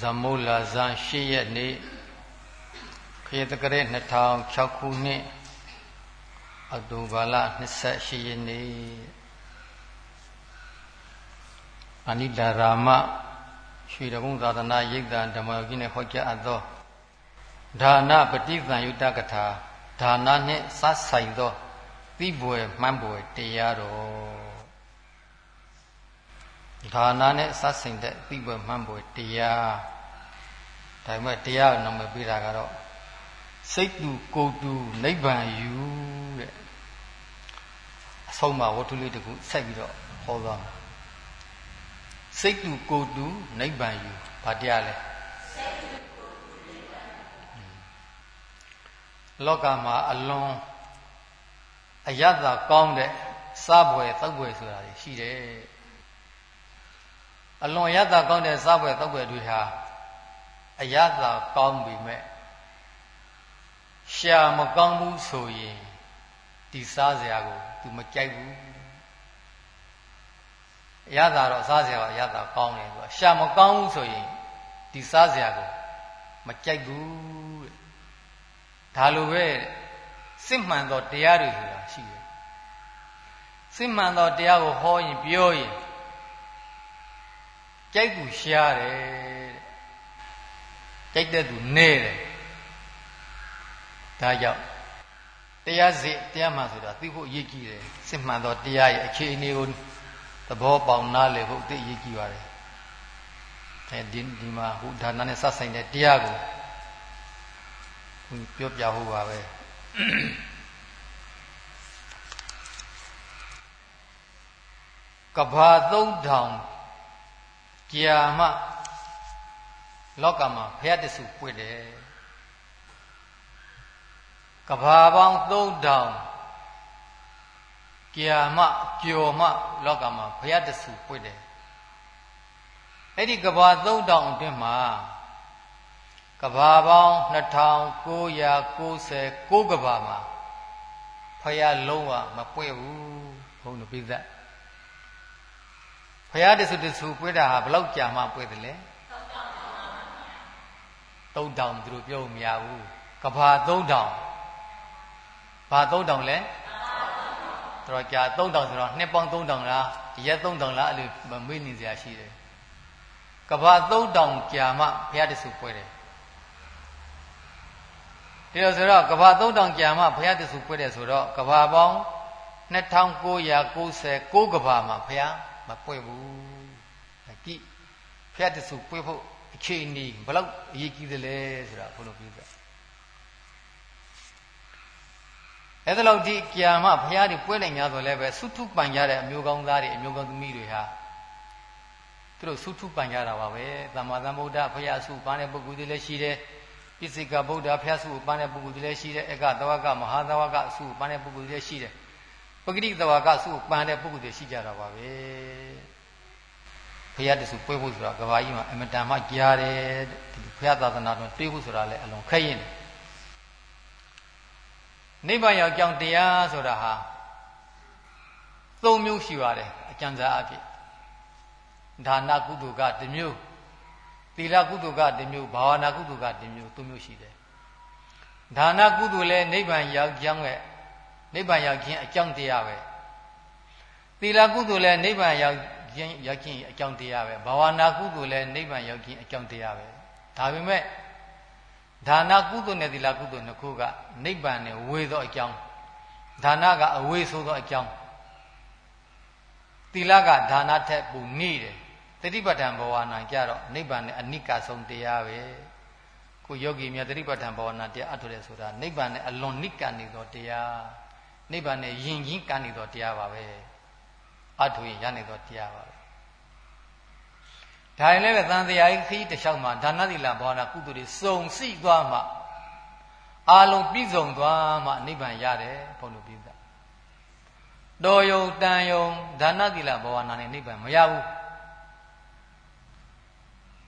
ဇမုလာဇန်၈ရက်နေ့ခရစ်တကရက်2006ခုနှစ်အောက်တိုဘာလ28ရက်နေ့အနိဒရာမရွှေတကုံသာသနာရိပ်သာဓမ္မကြီးနဲ့ဟောကြားအပ်သောဒါနပฏิသံယုတကထာဒါနနှင့်စဆိုင်သောသိပွယ်မှန်းပွယ်တရားတော် ဒါနနဲ့စတ်ဆိုင်တဲ့သိပွဲမှန်ပွဲတရားဒါပေမဲ့တရားနာမည်ပေးတာကတော့စိတ်တူကိုယ်တူနိဗ္ဗာန်ယူတဲ့အဆုံးမှာဝတ္ထုလေးတခုဆက်ပြီးတော့ဟောသွားမှာစိတ်တူကိုယ်တူနိဗ္ဗာန်ယူဘာတရားလဲစိတ်တူကိုယ်တူနိဗ္ဗာန်လောကမှာအလွန်အယတ္တကောင်းတဲ့စားပွဲတောက်ပွဲဆိုတာရှိတယ် အလွန်ရတာကောင်းတဲ့စားပွဲတောက်ပွဲတွေဟာအရသာကောင်းပြီမဲ့ရှာမကောင်းဘူးဆိုရင်ဒီစားစရာကို तू မကြိုက်ဘူးရတာတော့စားစရာရတာကောင်းတယ်ကွာရှာမကောင်းဘူးဆိုရင်ဒီစားစရာကိုမကြိုက်ဘူးတဲ့ဒါလိုပဲစစ်မှန်သောတရားတွေဆိုတာရှိတယ်စစ်မှန်သောတရားကိုဟောရင်ပြောရင် ကြိုက်သူရှားတယ်ကြိုက်တဲ့သူနဲတယ်ဒါကြောင့်တရားစစ်တရားမှန်ဆိုတာသိဖို့အရေးကြီးတယ်စစ်မှန်သောတရားရဲ့အခြေအနေကိုသဘောပေါက်နားလည်ဖို့သိအရေးကြီးပါတယ်အဲဒီဒီမှာဟိုဒါနနဲ့စဆိုင်တဲ့တရားကိုပြောပြဖို့ပါပဲကဘာ3000 ကြာမှလောကမှာဘုရားတဆူပွင့်တယ်ကဘာပေါင်း3000ကြာမှကြော်မှလောကမှာဘုရားတဆူပွင့်တယ်အဲ့ဒီကဘာ3000အတွင်းမှာကဘာပေါင်း2996ကဘာမှာဖယားလုံးဝမပွင့်ဘူးဘုန်းတော်ပြိသက် ဘုရားတဆူတဆူပွေးတာဟာဘလောက်ကြာမှပွေးတယ်လဲ3000သူတို့ပြောမရဘူးကဘာ3000ဘာ3000လဲတော်ကြာ3000ဆိုတော့နှစ်ပေါင်း3000လားရက်3000လားအဲ့လိုမေးနေစရာရှိတယ်ကဘာ3000ကြာမှဘုရားတဆူပွေးတယ်ဒီလိုဆိုတော့ကဘာ3000ကြာမှဘုရားတဆူပွေးတယ်ဆိုတော့ကဘာပေါင်း2996ကဘာမှာဘုရား မပွင့်ဘူးကြည့်ဖျက်တဆူပွင့်ဖို့အခြေအနေဘလောက်အရေးကြီးသလဲဆိုတာဘုလိုပြောပြအဲ့ဒါလောက်ဒီကြာမှဘုရားတွေပွင့်နိုင်냐ဆိုလည်းပဲသုထုပန်ကြတဲ့အမျိုးကောင်းသားတွေအမျိုးကောင်းသမီးတွေဟာသူတို့သုထုပန်ကြတာပါပဲသမ္မာသမ္ဗုဒ္ဓဘုရားစုပန်းတဲ့ပုဂ္ဂိုလ်တွေလည်းရှိတယ်ပိစိကဗုဒ္ဓဘုရားစုပန်းတဲ့ပုဂ္ဂိုလ်တွေလည်းရှိတယ်အကသဝကမဟာသဝကစုပန်းတဲ့ပုဂ္ဂိုလ်တွေလည်းရှိတယ် ပဂတိသဝကစုပန်တဲ့ပုဂ္ဂိုလ်တွေရှိကြတာပါပဲဘုရားတဆူပွဲဖို့ဆိုတာကဘာကြီးမှာအမတန်မှကြားတယ်ဘုရားသာသနာတော်တွေးဖို့ဆိုတာလည်းအလွန်ခက်ရင်တယ်နိဗ္ဗာန်ရောက်ကြောင်းတရားဆိုတာဟာသုံးမျိုးရှိပါတယ်အကျဉ်းစားအဖြစ်ဒါနကုသိုလ်ကတစ်မျိုးသီလကုသိုလ်ကတစ်မျိုးဘာဝနာကုသိုလ်ကတစ်မျိုးသုံးမျိုးရှိတယ်ဒါနကုသိုလ်လည်းနိဗ္ဗာန်ရောက်ကြောင်းရဲ့ နိဗ္ဗာန်ရောက်ခြင်းအကြောင်းတရားပဲသီလကုသိုလ်လည်းနိဗ္ဗာန်ရောက်ခြင်းရောက်ခြင်းအကြောင်းတရားပဲဘာဝနာကုသိုလ်လည်းနိဗ္ဗာန်ရောက်ခြင်းအကြောင်းတရားပဲဒါပေမဲ့ဒါနကုသိုလ်နဲ့သီလကုသိုလ်နှစ်ခုကနိဗ္ဗာန်နဲ့ဝေသောအကြောင်းဒါနကအဝေဆိုသောအကြောင်းသီလကဒါနထက်ပူနေတယ်တတိပဋ္ဌာန်ဘဝနာကြတော့နိဗ္ဗာန်နဲ့အနိကဆုံးတရားပဲကိုယောဂီများတတိပဋ္ဌာန်ဘဝနာတရားအထုတယ်ဆိုတာနိဗ္ဗာန်နဲ့အလွန်နိကနေသောတရား နိဗ္ဗာန်နဲ့ယဉ်ကြီးကနေသောတရားပါပဲအထုရင်ရနေသောတရားပါပဲဒါရင်လည်းပဲသံတရားကြီးခရီးတစ်လျှောက်မှာဒါနသီလဘာဝနာကုသိုလ်တွေစုံစိသွားမှအာလုံးပြည့်စုံသွားမှနိဗ္ဗာန်ရတယ်ဘုန်းတော်ပြသတော်ယုံတန်ယုံဒါနသီလဘာဝနာနဲ့နိဗ္ဗာန်မရဘူး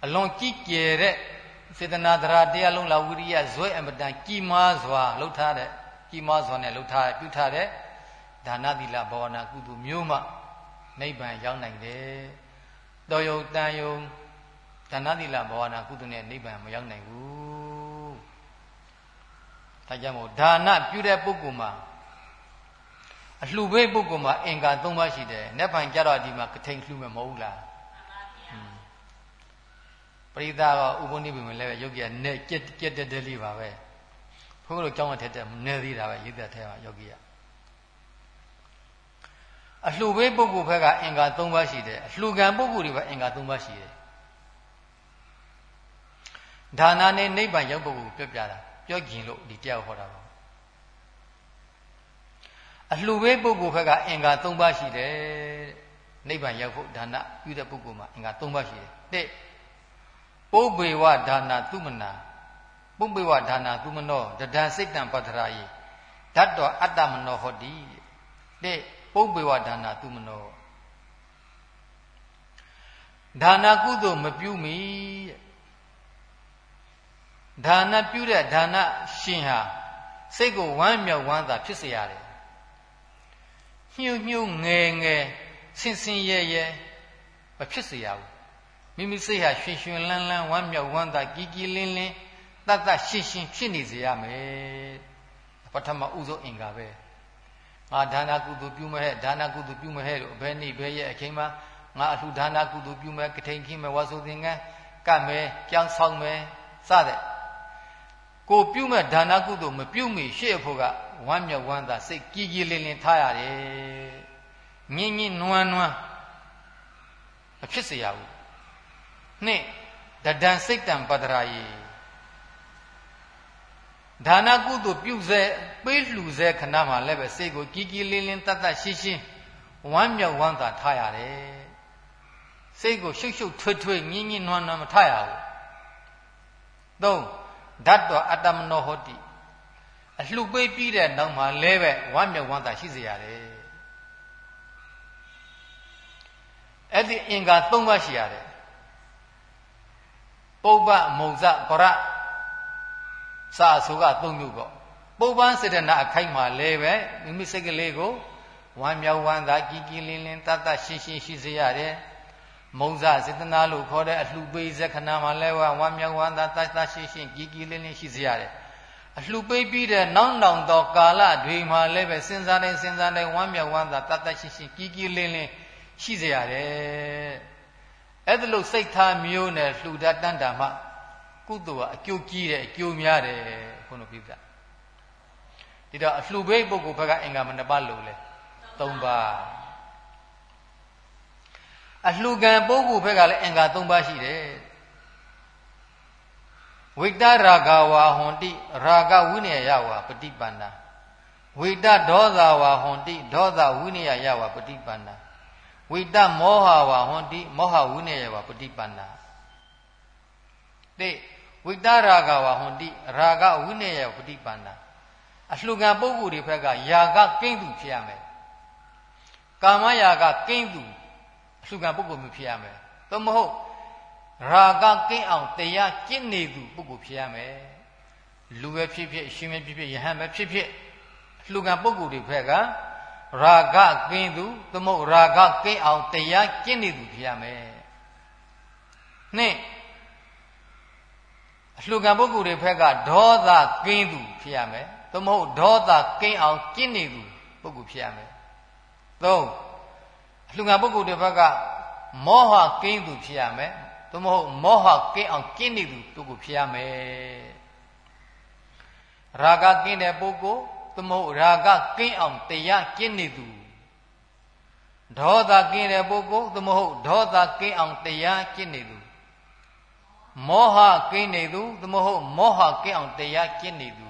အလွန်ကြည်ကျယ်တဲ့စေတနာတရားတရားလုံးလာဝိရိယဇွဲအမတန်ကြီးမားစွာလှုပ်ထားတဲ့ ကြီးမားစွာနဲ့လှုပ်ထားပြုထားတဲ့ဒါနသီလဘာဝနာကုသိုလ်မျိုးမှနိဗ္ဗာန်ရောက်နိုင်တယ်တော်ယုံတန်ယုံဒါနသီလဘာဝနာကုသနဲ့နိဗ္ဗာန်မရောက်နိုင်ဘူးဒါကြောင့်မို့ဒါနပြုတဲ့ပုဂ္ဂိုလ်မှာအလှပေးပုဂ္ဂိုလ်မှာအင်္ဂါ၃ပါးရှိတယ်။နက်ပိုင်ကြတော့ဒီမှာကထိန်လှူမယ်မဟုတ်ဘူးလား။ပရိသတ်ကဥပုနိဗ္ဗာန်လည်းပဲယုတ်ကြီးကနဲ့ကြက်ကြက်တက်တက်လေးပါပဲ။ ဘုန်းကြီးတို့ကြောင်းထက်တက်နေသေးတာပဲရိတ်သက်ထဲမှာယောဂီကအလှပေးပုဂ္ဂိုလ်ဘက်ကအင်္ဂါ၃ပါးရှိတယ်။အလှကံပုဂ္ဂိုလ်တွေဘက်အင်္ဂါ၃ပါးရှိတယ်။ဒါနနဲ့နိဗ္ဗာန်ရောက်ပုဂ္ဂိုလ်ပြောပြတာပြောကျင်လို့ဒီတရားဟောတာပါအလှဝေးပုဂ္ဂိုလ်ဘက်ကအင်္ဂါ၃ပါးရှိတယ်နိဗ္ဗာန်ရောက်ဖို့ဒါနပြုတဲ့ပုဂ္ဂိုလ်မှာအင်္ဂါ၃ပါးရှိတယ်တဲ့ပုပ္ပေဝဒါနသုမနာ ပုပ္ပေဝဒါနသုမနောတဒံစိတ်တံပတ္ထရာယဓာတ်တော်အတ္တမနောဟောတိတဲ့ပုပ္ပေဝဒါနသုမနောဒါနကုသိုလ်မပြုမီဒါနပြုတဲ့ဒါနရှင်ဟာစိတ်ကိုဝမ်းမြောက်ဝမ်းသာဖြစ်စေရတယ်ညှို့ညှို့ငယ်ငယ်ဆင်ဆင်ရဲရဲမဖြစ်စေရဘူးမိမိစိတ်ဟာရွှင်ရွှင်လန်းလန်းဝမ်းမြောက်ဝမ်းသာကြည်ကြည်လင်းလင်း တတ်တတ်ရှင်းရှင်းဖြစ်နေစေရမယ်ပထမဥဆုံးအင်္ဂါပဲငါဒါနကုသိုလ်ပြုမဲ့ဒါနကုသိုလ်ပြုမဲ့လို့ဘယ်နေ့ဘယ်ရက်အချိန်မှာငါအလှဒါနကုသိုလ်ပြုမဲ့ကထိန်ခင်းမဲ့ဝါဆိုသင်္ကန်းကတ်မယ်ကြောင်းဆောင်မယ်စတဲ့ကိုပြုမဲ့ဒါနကုသိုလ်မပြုမိရှေ့ဖို့ကဝမ်းမြောက်ဝမ်းသာစိတ်ကြည်ကြည်လင်လင်ထားရတယ်ညင်ညင်နွမ်းနွမ်းမဖြစ်စေရဘူးနှစ်တဒံစိတ်တံပတ္တရာယေ ဒါနကုသိုလ်ပြုစေပေးလှူစေခဏမှာလည်းပဲစိတ်ကိုကြည်ကြည်လင်လင်တတ်တတ်ရှင်းရှင်းဝမ်းမြောက်ဝမ်းသာထားရတယ်စိတ်ကိုရှုပ်ရှုပ်ထွေးထွေးညင်ညင်နွမ်းနွမ်းမထားရဘူးသုံးဓာတ်တော်အတ္တမနောဟောတိအလှပေးပြီးတဲ့နောက်မှာလဲပဲဝမ်းမြောက်ဝမ်းသာရှိစေရတယ်အဲ့ဒီအင်္ဂါ၃ပါးရှိရတယ်ပုပ္ပမုံဇပရ စာဆိုက၃မျိုးပေါ့ပုပ္ပစေတနာအခိုက်မှာလဲပဲမိမိစိတ်ကလေးကိုဝမ်းမြောက်ဝမ်းသာကြည်ကြည်လင်းလင်းတတ်တတ်ရှင်းရှင်းရှိစေရတယ်မုံဇစေတနာလို့ခေါ်တဲ့အလှပေးဇခဏမှာလဲဝဝမ်းမြောက်ဝမ်းသာတတ်တတ်ရှင်းရှင်းကြည်ကြည်လင်းလင်းရှိစေရတယ်အလှပိတ်ပြီးတဲ့နောက်နောက်သောကာလတွေမှာလည်းပဲစဉ်းစားတိုင်းစဉ်းစားတိုင်းဝမ်းမြောက်ဝမ်းသာတတ်တတ်ရှိရှိကြည်ကြည်လင်းလင်းရှိစေရတယ်အဲ့ဒါလို့စိတ်ထားမျိုးနဲ့လှူဒတ်တန်တာမှ ကုသိုလ်ကအကျိုးကြီးတယ်အကျိုးများတယ်ခုနပြပြဒီတော့အလှူပိတ်ပုဂ္ဂိုလ်ဘက်ကအင်္ဂါမနှစ်ပါးလို့လဲ၃ပါးအလှူကံပုဂ္ဂိုလ်ဘက်ကလည်းအင်္ဂါ၃ပါးရှိတယ်ဝိတရာဂဝါဟွန်တိရာဂဝိနယယဝါပฏิပန္နာဝိတဒောသဝါဟွန်တိဒောသဝိနယယဝါပฏิပန္နာဝိတမောဟဝါဟွန်တိမောဟဝိနယယဝါပฏิပန္နာတိ ဝိတရာဂဝါဟွန်တိရာဂဝိနယယဝါပฏิပန္နာအလှကံပုဂ္ဂိုလ်တွေဘက်ကယာကကိမ့်သူဖြစ်ရမယ်ကာမယာကကိမ့်သူအလှကံပုဂ္ဂိုလ်မျိုးဖြစ်ရမယ်သို့မဟုတ်ရာဂကင်းအောင်တရားကျင့်နေသူပုဂ္ဂိုလ်ဖြစ်ရမယ်လူပဲဖြစ်ဖြစ်ရှင်ပဲဖြစ်ဖြစ်ယဟန်ပဲဖြစ်ဖြစ်လှူကံပုဂ္ဂိုလ်တွေဖက်ကရာဂကင်းသူသမုတ်ရာဂကင်းအောင်တရားကျင့်နေသူဖြစ်ရမယ်နှစ် အလှူကံပုဂ္ဂိုလ်တွေဖက်ကဒေါသကင်းသူဖြစ်ရမယ်သမုတ်ဒေါသကင်းအောင်ကျင့်နေသူပုဂ္ဂိုလ်ဖြစ်ရမယ်သုံးအလှူကံပုဂ္ဂိုလ်တွေဘက်ကမောဟကင်းသူဖြစ်ရမယ်သို့မဟုတ်မောဟကင်းအောင်ကျင့်နေသူသူကိုဖြစ်ရမယ်ရာဂကင်းတဲ့ပုဂ္ဂိုလ်သို့မဟုတ်ရာဂကင်းအောင်တရားကျင့်နေသူဒေါသကင်းတဲ့ပုဂ္ဂိုလ်သို့မဟုတ်ဒေါသကင်းအောင်တရားကျင့်နေသူ မောဟကင်းနေသူသို့မဟုတ်မောဟကင်းအောင်တရားကျင့်နေသူ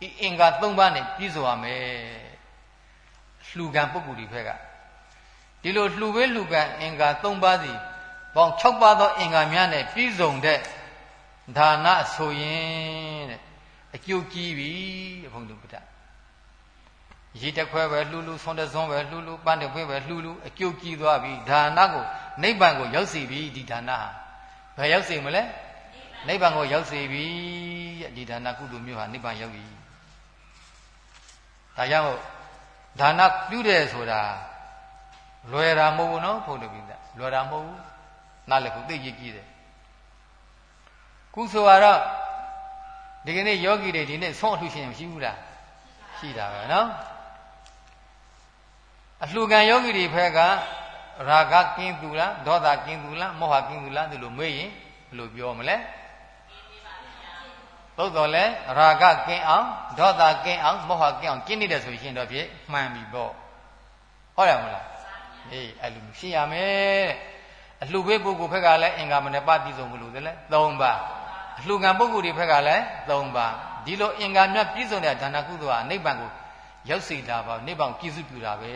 ဒီအင်္ဂါ၃ပါးနဲ့ပြည့်စုံရမယ်လှူကံပုဂ္ဂိုလ်ဒီဘက်ကဒီလိုလှူဝဲလှူကံအင်္ဂါ၃ပါးစီပေါင်း6ပါးသောအင်္ဂါများနဲ့ပြည့်စုံတဲ့ဒါနဆိုရင်တဲ့အကျုပ်ကြီးပြီဘုန်းကြီးဗုဒ္ဓရေတခွဲပဲလှူလှူဆွန်တစွန်းပဲလှူလှူပန်းတခွဲပဲလှူလှူအကျုပ်ကြီးသွားပြီဒါနကိုနိဗ္ဗာန်ကိုရောက်စီပြီဒီဒါနဟာဘယ်ရောက်စီမလဲ နိဗ္ဗာန်ကိုရောက်စီပြီဒီဒါနကုသိုလ်မျိုးဟာနိဗ္ဗာန်ရောက်ပြီဒါကြောင့်ဒါနပြုတယ်ဆိုတာလွယ်တာမဟုတ်ဘူးနော်ဘုန်းတော်ပြည်သားလွယ်တာမဟုတ်ဘူးနားလည်ဖို့သိကြည့်ကြည့်တယ်ကုသိုလ်ကတော့ဒီကနေ့ယောဂီတွေဒီနေ့ဆုံးအလှရှင်မရှိဘူးလားရှိတာပဲနော်အလှခံယောဂီတွေဖက်ကရာဂကင်းသူလားဒေါသကင်းသူလားမောဟကင်းသူလားဒီလိုမေးရင်ဘယ်လိုပြောမလဲ သို့တော်လဲရာဂကင်းအောင်ဒေါသကင်းအောင်မောဟကင်းအောင်ကျင့်နေတယ်ဆိုရင်တော့ဖြင့်မှန်ပြီပေါ့ဟုတ်တယ်မလားအေးအဲ့လိုရှင်းရမယ်အလှပေးပုဂ္ဂိုလ်ဖက်ကလည်းအင်္ဂါမနဲ့ပါပြည့်စုံမလို့တည်းလဲ၃ပါးအလှခံပုဂ္ဂိုလ်တွေဖက်ကလည်း၃ပါးဒီလိုအင်္ဂါမြတ်ပြည့်စုံတဲ့ဒါနကုသိုလ်ဟာနိဗ္ဗာန်ကိုရောက်စေတာပါနိဗ္ဗာန်ကြည်စုပြုတာပဲ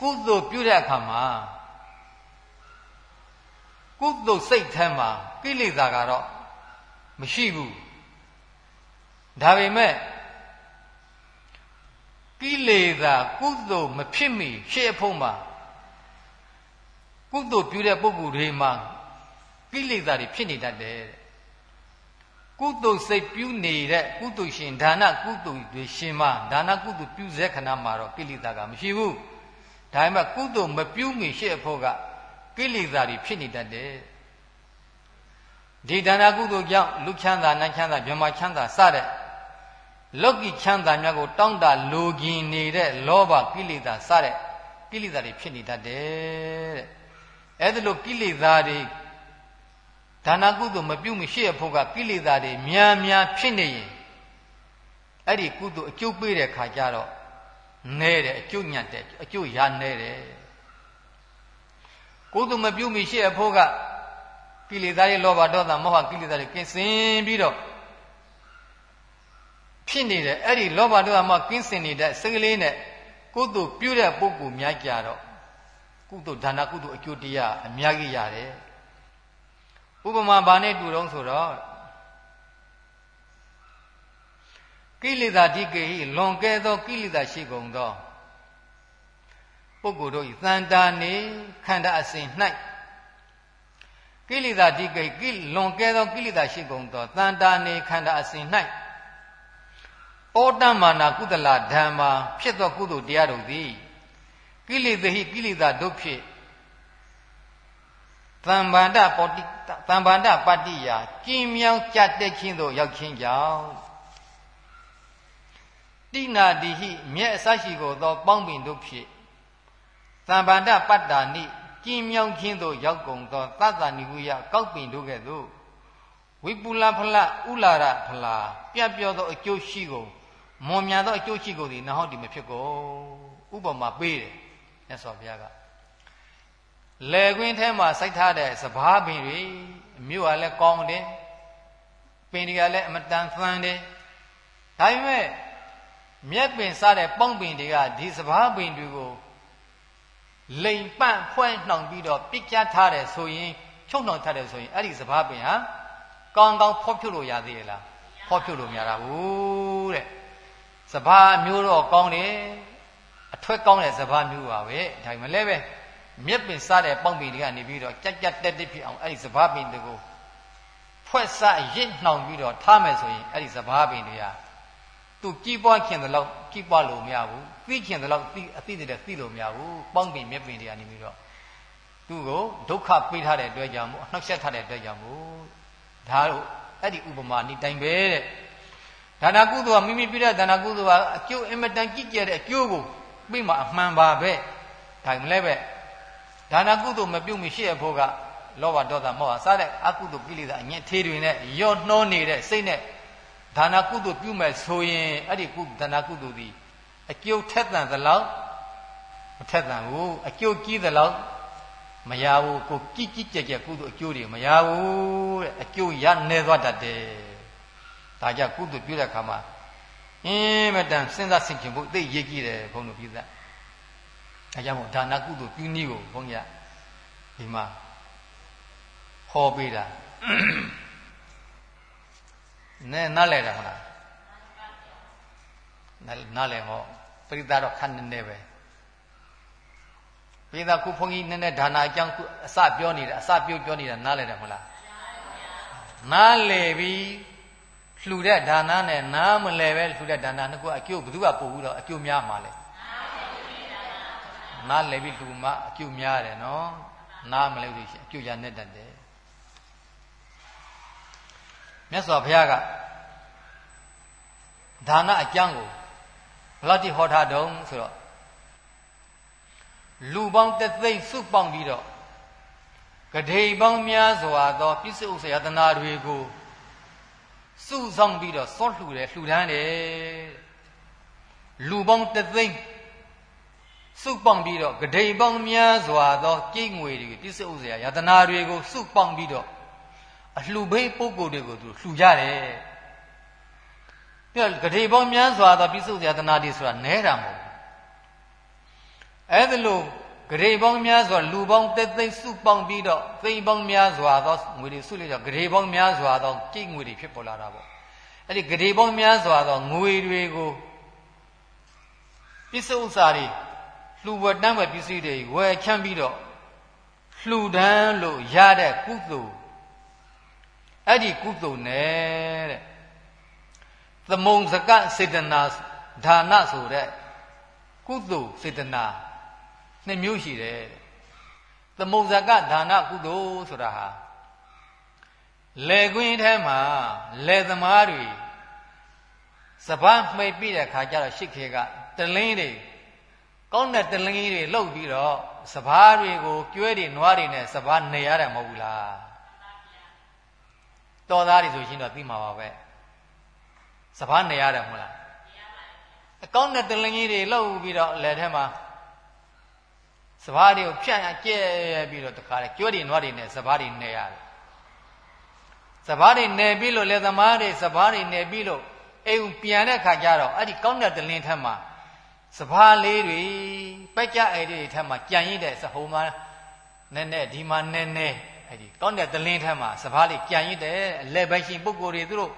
ကုသိုလ်ပြုတဲ့အခါမှာ ကုသိုလ်စိတ်ထဲမှာကိလေသာကတော့မရှိဘူးဒါပေမဲ့ကိလေသာကုသိုလ်မဖြစ်မီရှေ့အဖို့မှာကုသိုလ်ပြုတဲ့ပုဂ္ဂိုလ်တွေမှာကိလေသာတွေဖြစ်နေတတ်တယ်ကုသိုလ်စိတ်ပြုနေတဲ့ကုသိုလ်ရှင်ဒါနကုသိုလ်တွေရှင်မှာဒါနကုသိုလ်ပြုစေခဏမှာတော့ကိလေသာကမရှိဘူးဒါပေမဲ့ကုသိုလ်မပြုမီရှေ့အဖို့က ကိလေသာတွေဖြစ်နေတတ်တယ်ဒီဒါနကုသိုလ်ကြောင့်လူချမ်းသာနတ်ချမ်းသာမြမချမ်းသာစတဲ့လောကီချမ်းသာများကို တောင်းတလိုကင်နေတဲ့လောဘကိလေသာစတဲ့ကိလေသာတွေဖြစ်နေတတ်တယ်တဲ့အဲ့ဒါလိုကိလေသာတွေဒါနကုသိုလ်မပြုမရှိရဖို့ကကိလေသာတွေများများဖြစ်နေရင်အဲ့ဒီကုသိုလ်အကျုပ်ပေးတဲ့ခါကျတော့နဲတယ်အကျုပ်ညတ်တယ်အကျုပ်ရနဲတယ် ကုသိုလ်မပြုမရှိရဖို့ကကိလေသာတွေလောဘဒေါသမောဟကိလေသာတွေကင်းစင်ပြီးတော့ဖြစ်နေတဲ့အဲ့ဒီလောဘဒေါသမောဟကင်းစင်နေတဲ့စိတ်ကလေးနဲ့ကုသိုလ်ပြုတဲ့ပုဂ္ဂိုလ်များကြတော့ကုသိုလ်ဒါနကုသိုလ်အကျိုးတရားအများကြီးရတယ်ဥပမာဘာနဲ့တူတော့ဆိုတော့ကိလေသာတိကေဟိလွန်ကဲသောကိလေသာရှိကုန်သော ပုဂ္ဂိုလ်တို့ဤသန္တာနေခန္ဓာအစဉ်၌ကိလေသာတိကေကိလွန်ကဲသောကိလေသာရှိကုန်သောသန္တာနေခန္ဓာအစဉ်၌ဩတ္တမာနာကုသလဓမ္မာဖြစ်သောကုသိုလ်တရားတို့သည်ကိလေသာဟိကိလေသာတို့ဖြင့်သံဗန္ဒပောတိသံဗန္ဒပတ္တိယာကျင်းမြောင်းကြတဲ့ခြင်းသို့ရောက်ခြင်းကြောင့်တိနာတိဟိမြဲအစရှိကိုသော ပေါင်းပင်တို့ဖြင့် သံဗန္ဒပတ္တာနိကျင်းမြောင်းခြင်းသို့ရောက်ကုန်သောသတ္တနိဝုယကောက်ပင်တို့ကဲ့သို့ဝိပုလဖလဥလာရဖလာပြပြောသောအကျိုးရှိကုန်မွန်မြတ်သောအကျိုးရှိကုန်သည်နဟောဒီမဖြစ်ကုန်ဥပမာပေးတယ်မြတ်စွာဘုရားကလယ်ကွင်းထဲမှာစိုက်ထားတဲ့စဘာပင်တွေအမျိုးကလည်းကောင်းတယ်ပင်တွေကလည်းအမတန်သန်းတယ်ဒါပေမဲ့မြက်ပင်စားတဲ့ပေါင်းပင်တွေကဒီစဘာပင်တွေကို လိမ်ပန့်ဖွဲနှောင်ပြီးတော့ပြစ်ချထားတယ်ဆိုရင်ချုပ်နှောင်ထားတယ်ဆိုရင်အဲ့ဒီစဘာပင်ဟာကောင်းကောင်းဖောက်ဖြုတ်လို့ရသေးလားဖောက်ဖြုတ်လို့မရတာဘူးတဲ့စဘာမျိုးတော့ကောင်းတယ်အထွက်ကောင်းတဲ့စဘာမျိုးပါပဲဒါမှလည်းပဲမြက်ပင်စားတဲ့ပေါင်းပင်တွေကနေပြီးတော့ကြက်ကြက်တက်တက်ဖြစ်အောင်အဲ့ဒီစဘာပင်တွေကိုဖွဲ့စရစ်နှောင်ပြီးတော့ထားမယ်ဆိုရင်အဲ့ဒီစဘာပင်တွေကသူကြီးပွားခင်တဲ့လောက် ကြီးပွားလို့မရဘူးသိခင်တဲ့လောက်သိအသိတဲ့သိလို့မရဘူးပေါင်းပင်မြက်ပင်တွေကနေပြီးတော့သူ့ကိုဒုက္ခပေးထားတဲ့အတွက်ကြောင့်မို့အနှောက်ယှက်ထားတဲ့အတွက်ကြောင့်မို့ဒါတို့အဲ့ဒီဥပမာနိတိုင်ပဲတဲ့ဒါနာကုသိုလ်ကမိမိပြတဲ့ဒါနာကုသိုလ်ကအကျိုးအင်မတန်ကြည်ကျတဲ့အကျိုးကိုပြီးမှအမှန်ပါပဲဒါမှလည်းပဲဒါနာကုသိုလ်မပြုတ်မရှိရဖို့ကလောဘဒေါသမောဟစတဲ့အကုသိုလ်ကိလေသာအညစ်သေးတွေနဲ့ရော့နှောနေတဲ့စိတ်နဲ့ ဒါနာကုသိုလ်ပြုမဲ့ဆိုရင်အဲ့ဒီကုဒါနာကုသိုလ်ဒီအကျိုးထက်သန်သလောက်မထက်သန်ဘူးအကျိုးကြီးသလောက်မရဘူးကိုကြည်ကြည်ကြက်ကြက်ကုသိုလ်အကျိုးတွေမရဘူးတဲ့အကျိုးရနေသွားတတ်တယ်ဒါကြကုသိုလ်ပြုတဲ့အခါမှာအင်းမတန်စဉ်းစားဆင်ခြင်ဖို့သိရေးကြည့်တယ်ဘုန်းတော်ပြသအဲကြောင့်မို့ဒါနကုသိုလ်ပြုနည်းကိုဘုန်းကြီးကဒီမှာဟောပေးတာ နဲနားလဲတာဟုတ်လားနားလဲဟောပရိသတ်တော့ခန်းနေနေပဲပရိသတ်ခုဘုန်းကြီးနည်းနည်းဒါနာအကြောင်းအစပြောနေတာအစပြောပြောနေတာနားလဲတယ်မဟုတ်လားနားလဲပြီးလှူတဲ့ဒါနနဲ့နားမလဲပဲလှူတဲ့ဒါနနှစ်ခုအကျိုးဘယ်သူကပို့ပြီးတော့အကျိုးများမှာလဲနားလဲပြီးလှူမှအကျိုးများတယ်နော်နားမလဲလို့ရှိရင်အကျိုးရနဲ့တတ်တယ် မြတ်စွာဘုရားကဒါနအကျမ်းကိုဘလောက်တိဟောထားတုံးဆိုတော့လူပေါင်းတသိန်းစုပေါင်းပြီးတော့ဂဒေပေါင်းများစွာသောပြစ္ဆုတ်ဆရာတနာတွေကိုစုဆောင်ပြီးတော့စောလှူတယ်လှူဒန်းတယ်လူပေါင်းတသိန်းစုပေါင်းပြီးတော့ဂဒေပေါင်းများစွာသောကြိတ်ငွေတွေပြစ္ဆုတ်ဆရာယတနာတွေကိုစုပေါင်းပြီးတော့ အလှူဘိပုဂ္ဂိုလ်တွေကိုသူလှူကြတယ်ပြီးတော့ဂတိပေါင်းများစွာသောပြစ္ဆုတ်ယတနာတွေဆိုတာနဲတာမဟုတ်ဘူးအဲ့ဒါလို့ဂရေပေါင်းများစွာလူပေါင်းတိတ်သိမ့်စုပေါင်းပြီးတော့သိပေါင်းများစွာသောငွေတွေစုလိုက်တော့ဂရေပေါင်းများစွာသောကြိတ်ငွေတွေဖြစ်ပေါ်လာတာပေါ့အဲ့ဒီဂရေပေါင်းများစွာသောငွေတွေကိုပစ္စည်းဥစ္စာတွေလှူဝတန်းဝပစ္စည်းတွေဝယ်ချမ်းပြီးတော့လှူဒန်းလို့ရတဲ့ကုသိုလ် အဲ့ဒီကုသိုလ်နဲ့တဲ့သမုံစကစေတနာဒါနဆိုတဲ့ကုသိုလ်စေတနာနှစ်မျိုးရှိတယ်သမုံစကဒါနကုသိုလ်ဆိုတာဟာလေကွင်းထဲမှာလေသမားတွေစပားမှိတ်ပြီးတဲ့ခါကျတော့ရှစ်ခေကတလင်းတွေကောင်းတဲ့တလင်းတွေလှုပ်ပြီးတော့စပားတွေကိုကျွဲတွေနွားတွေနဲ့စပားနေရတယ်မဟုတ်ဘူးလား တော်သားတွေဆိုရှင်တော့သိမှာပါပဲစပားနေရတယ်မဟုတ်လားအကောင်းတဲ့တလင်းကြီးတွေလှုပ်ပြီးတော့လက်ထဲမှာစပားတွေကိုဖြန့်ကျဲပြီးတော့တခါလေကျွဲတွေနွားတွေနဲ့စပားတွေနေရတယ်စပားတွေနေပြီးလို့လက်သမားတွေစပားတွေနေပြီးလို့အိမ်ပြန်တဲ့ခါကျတော့အဲ့ဒီကောင်းတဲ့တလင်းထက်မှာစပားလေးတွေပက်ကြအဲ့ဒီထက်မှာကြံရည်တဲ့စဟုံးမှာနည်းနည်းဒီမှာနည်းနည်း အဲ့ဒီကောင်းတဲ့တလင်းထက်မှာစပားလေးကြံရည်တဲ့အလက်ပိုက်ရှင်ပုဂ္ဂိုလ်တွေသူတို့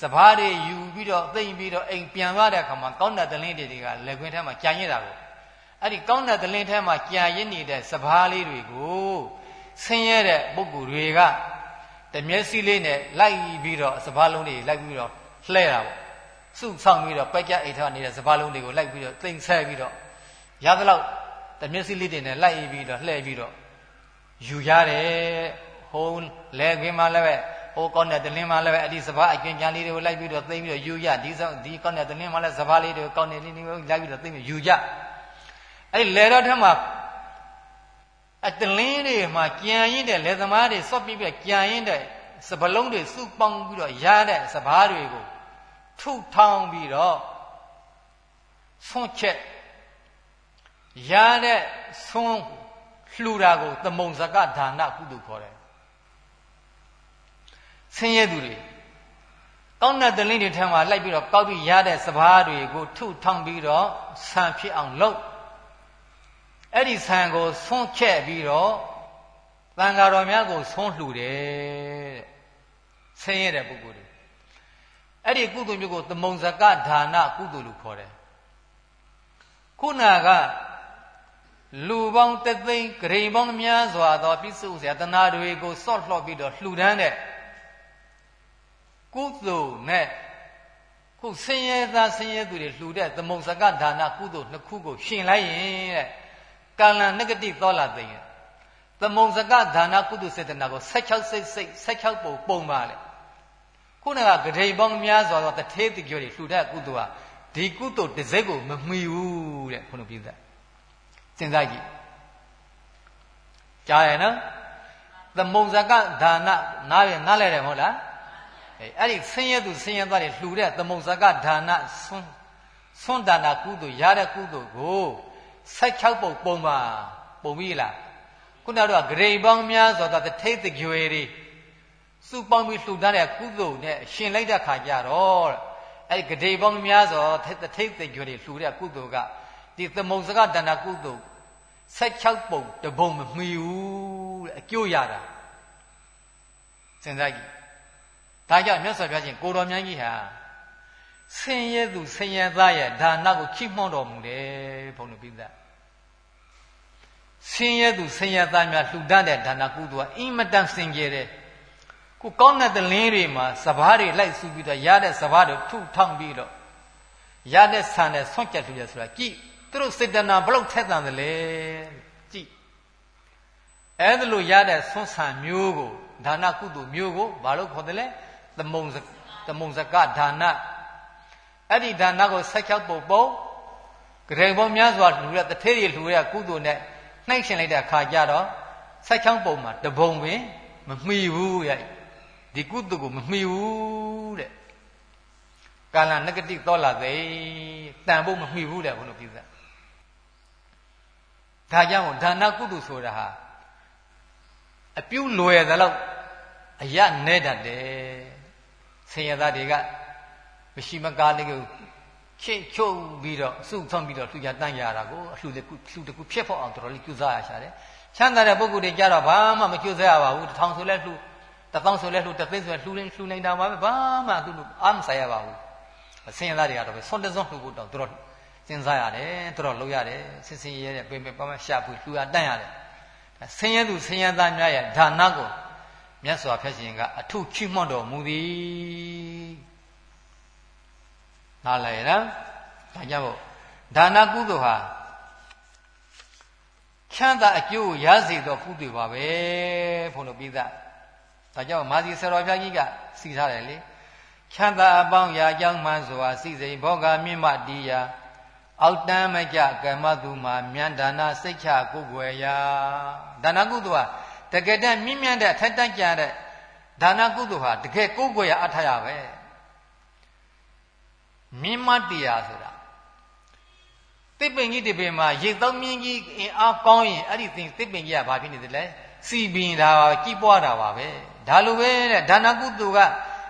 စပားတွေယူပြီးတော့သိမ့်ပြီးတော့အိမ်ပြန်သွားတဲ့အခါမှာကောင်းတဲ့တလင်းတွေကလက်ခွင်းထဲမှာကြံရည်တာကိုအဲ့ဒီကောင်းတဲ့တလင်းထဲမှာကြံရည်နေတဲ့စပားလေးတွေကိုဆင်းရဲတဲ့ပုဂ္ဂိုလ်တွေကတမျက်စိလေးနဲ့လိုက်ပြီးတော့စပားလုံးတွေလိုက်ပြီးတော့လှဲတာပေါ့စုဆောင်ပြီးတော့ပက်ကြအိတ်ထောက်နေတဲ့စပားလုံးတွေကိုလိုက်ပြီးတော့သိမ့်ဆဲပြီးတော့ရသလောက်တမျက်စိလေးတွေနဲ့လိုက်ပြီးတော့လှဲပြီးတော့ ယူရတယ်ဟိုးလဲခင်းမှလည်းပဲဟိုကောင်းတဲ့တလင်းမှလည်းပဲအဲ့ဒီစပားအကျဉ်းချမ်းလေးတွေကိုလိုက်ပြီးတော့သိမ့်ပြီးတော့ယူရဒီဆောင်ဒီကောင်းတဲ့တလင်းမှလည်းစပားလေးတွေကိုကောင်းတဲ့လေးတွေကိုလိုက်ပြီးတော့သိမ့်ပြီးယူကြအဲ့ဒီလဲတော့ထက်မှာအတလင်းတွေမှာကြံရင်တဲ့လက်သမားတွေစော့ပြီးပြီးကြံရင်တဲ့စပလုံးတွေစုပေါင်းပြီးတော့ရတဲ့စပားတွေကိုထုထောင်းပြီးတော့ဆွန့်ချက်ရတဲ့ဆွန့် လှူတာကိုသမုံစကဒါနကုသိုလ်ခေါ်တယ်ဆင်းရဲသူတွေကောင်းတဲ့တလင်းတွေထဲမှာလိုက်ပြီးတော့ကောက်ပြီးရတဲ့စပားတွေကိုထုထောင်းပြီးတော့ဆံဖြစ်အောင်လုပ်အဲ့ဒီဆံကိုဆွန့်ချက်ပြီးတော့တန်ဃာတော်များကိုဆွန့်လှူတယ်တဲ့ဆင်းရဲတဲ့ပုဂ္ဂိုလ်တွေအဲ့ဒီကုသိုလ်မျိုးကိုသမုံဇကဒါနကုသိုလ်လို့ခေါ်တယ်ခုနက လူပေါင်းတသိန်းဂရိပေါင်းများစွာသောပြစ္ဆုတ်ဆရာတနာတွေကိုစော့လှော့ပြီးတော့လှူဒန်းတဲ့ကုသိုလ်နဲ့ခုဆင်းရဲသားဆင်းရဲသူတွေလှူတဲ့သမုံဇကဒါနကုသိုလ်နှစ်ခုကိုရှင်လိုက်ရင်တဲ့ကာလနဂတိသောလာသိရင်သမုံဇကဒါနကုသိုလ်စေတနာကို16စိတ်စိတ်16ပုံပုံပါလေခုနကဂရိပေါင်းများစွာသောတထေးတိကျော်တွေလှူတဲ့ကုသိုလ်ဟာဒီကုသိုလ်တစ်စိတ်ကိုမမှီဘူးတဲ့ခုနပြည့်တဲ့ စဉ်းစားကြည့်ကြားရနော်သမုံဇကဒါနနားရနားလဲတယ်မဟုတ်လားအဲအဲ့ဒီဆင်းရဲသူဆင်းရဲသားတွေလှူတဲ့သမုံဇကဒါနဆွန်းဆွန်းဒါနကုသိုလ်ရတဲ့ကုသိုလ်ကို16ပုံပုံပါပုံပြီလားခုနကတော့ဂရိပေါင်းများစွာသောတထိတ်တကြွယ်တွေစုပေါင်းပြီးလှူဒါန်းတဲ့ကုသိုလ်နဲ့ရှင်လိုက်တဲ့ခါကျတော့အဲ့ဒီဂရိပေါင်းများစွာတထိတ်တကြွယ်တွေလှူတဲ့ကုသိုလ်က ဒီသမုံစကဒဏကုသိုလ်16ပုံတပုံမမှီဘူးတဲ့အကျိုးရတာစဉ်းစားကြည့်ဒါကြောင့်မြတ်စွာဘုရားရှင်ကိုတော်မြတ်ကြီးဟာဆင်းရဲသူဆင်းရဲသားရဲ့ဒါနကိုခိမှောတော်မူတယ်ဘုန်းတော်ပြသဆင်းရဲသူဆင်းရဲသားများလှူဒန်းတဲ့ဒါနကုသိုလ်ကအင်မတန်စင်ကြယ်တယ်ခုကောင်းတဲ့တလင်းတွေမှာစဘာတွေလိုက်စုပြီးတော့ရတဲ့စဘာတွေထုထောင်ပြီးတော့ရတဲ့ဆန်နဲ့ဆွန့်ကြက်လှူရဆိုတာကြည့် သူတို့စေတနာဘလို့ထက်တန်တယ်လေကြည့်အဲ့ဒါလို့ရတဲ့ဆွန့်ဆန်မျိုးကိုဒါနကုသိုလ်မျိုးကိုဘာလို့ခေါ်တယ်လဲသမုံသမုံစကဒါနအဲ့ဒီဒါနကို16ပုတ်ပုံဂရေပုံများစွာလူရတထေးတွေလူရကုသိုလ်နဲ့နှိုက်ရှင်လိုက်တဲ့အခါကျတော့16ပုံမှာတပုံပင်မမှီဘူးရဲ့ဒီကုသိုလ်ကိုမမှီဘူးတဲ့ကာလနဂတိသောလာသိတန်ဖို့မမှီဘူးတဲ့ဘုလိုပြသ ဒါကြောင့်ဒါနကုသိုလ်ဆိုတာဟာအပြုလွယ်သလောက်အရနဲ့တတ်တယ်ဆင်ရသားတွေကမရှိမကားလေးကိုချိတ်ချုပ်ပြီးတော့စုဆုံးပြီးတော့လှူကြတန်းရတာကိုအလှူတစ်ခုလှူတစ်ခုဖြစ်ဖို့အောင်တော်တော်လေးကြိုးစားရရှာတယ်ချမ်းသာတဲ့ပုဂ္ဂိုလ်တွေကြတော့ဘာမှမကြိုးစားရပါဘူးတစ်ထောင်ဆိုလဲလှူတစ်သောင်းဆိုလဲလှူတစ်သိန်းဆိုလဲလှူနေလှူနေတာပါပဲဘာမှသူ့အားမဆိုင်ရပါဘူးဆင်ရသားတွေကတော့ပဲဆွန်တစွန်လှူဖို့တော့တော်တော် စဉ်းစားရတယ်တော်တော်လုပ်ရတယ်ဆင်ဆင်ရဲရဲပင်ပင်ပမရှာဖွေလှူရတန်းရတယ်ဆင်းရဲသူဆင်းရဲသားများရဲ့ဒါနကိုမြတ်စွာဘုရားရှင်ကအထုချီးမွမ်းတော်မူသည်နားလည်နော်ဒါကြောင့်ဒါနကုသိုလ်ဟာချမ်းသာအကျိုးရစေသောကုသိုလ်ပါပဲဘုန်းတော်ပြည်သားဒါကြောင့်မာဇီဆရာတော်ဘုရားကြီးကစီထားတယ်လေချမ်းသာအပေါင်းရာကြောင့်မှန်စွာစိစိဘောဂမြင့်မတီးရာ အောက်တမ်းမကြကမ္မသူမှာမြန္ဒါနာစိတ်ချကိုယ်ွယ်ရာဒါနကုသိုလ်ဟာတကယ်တမ်းမြင့်မြတ်တဲ့ထက်တန့်ကြတဲ့ဒါနကုသိုလ်ဟာတကယ်ကိုယ်ွယ်ရာအထာရပဲမြင့်မတရားဆိုတာတစ်ပင်ကြီးတစ်ပင်မှာရေသုံးမြင်းကြီးအင်အားကောင်းရင်အဲ့ဒီတစ်ပင်ကြီးကဘာဖြစ်နေတယ်လဲစီပင်တာပါကြီးပွားတာပါပဲဒါလိုပဲတဲ့ဒါနကုသိုလ်က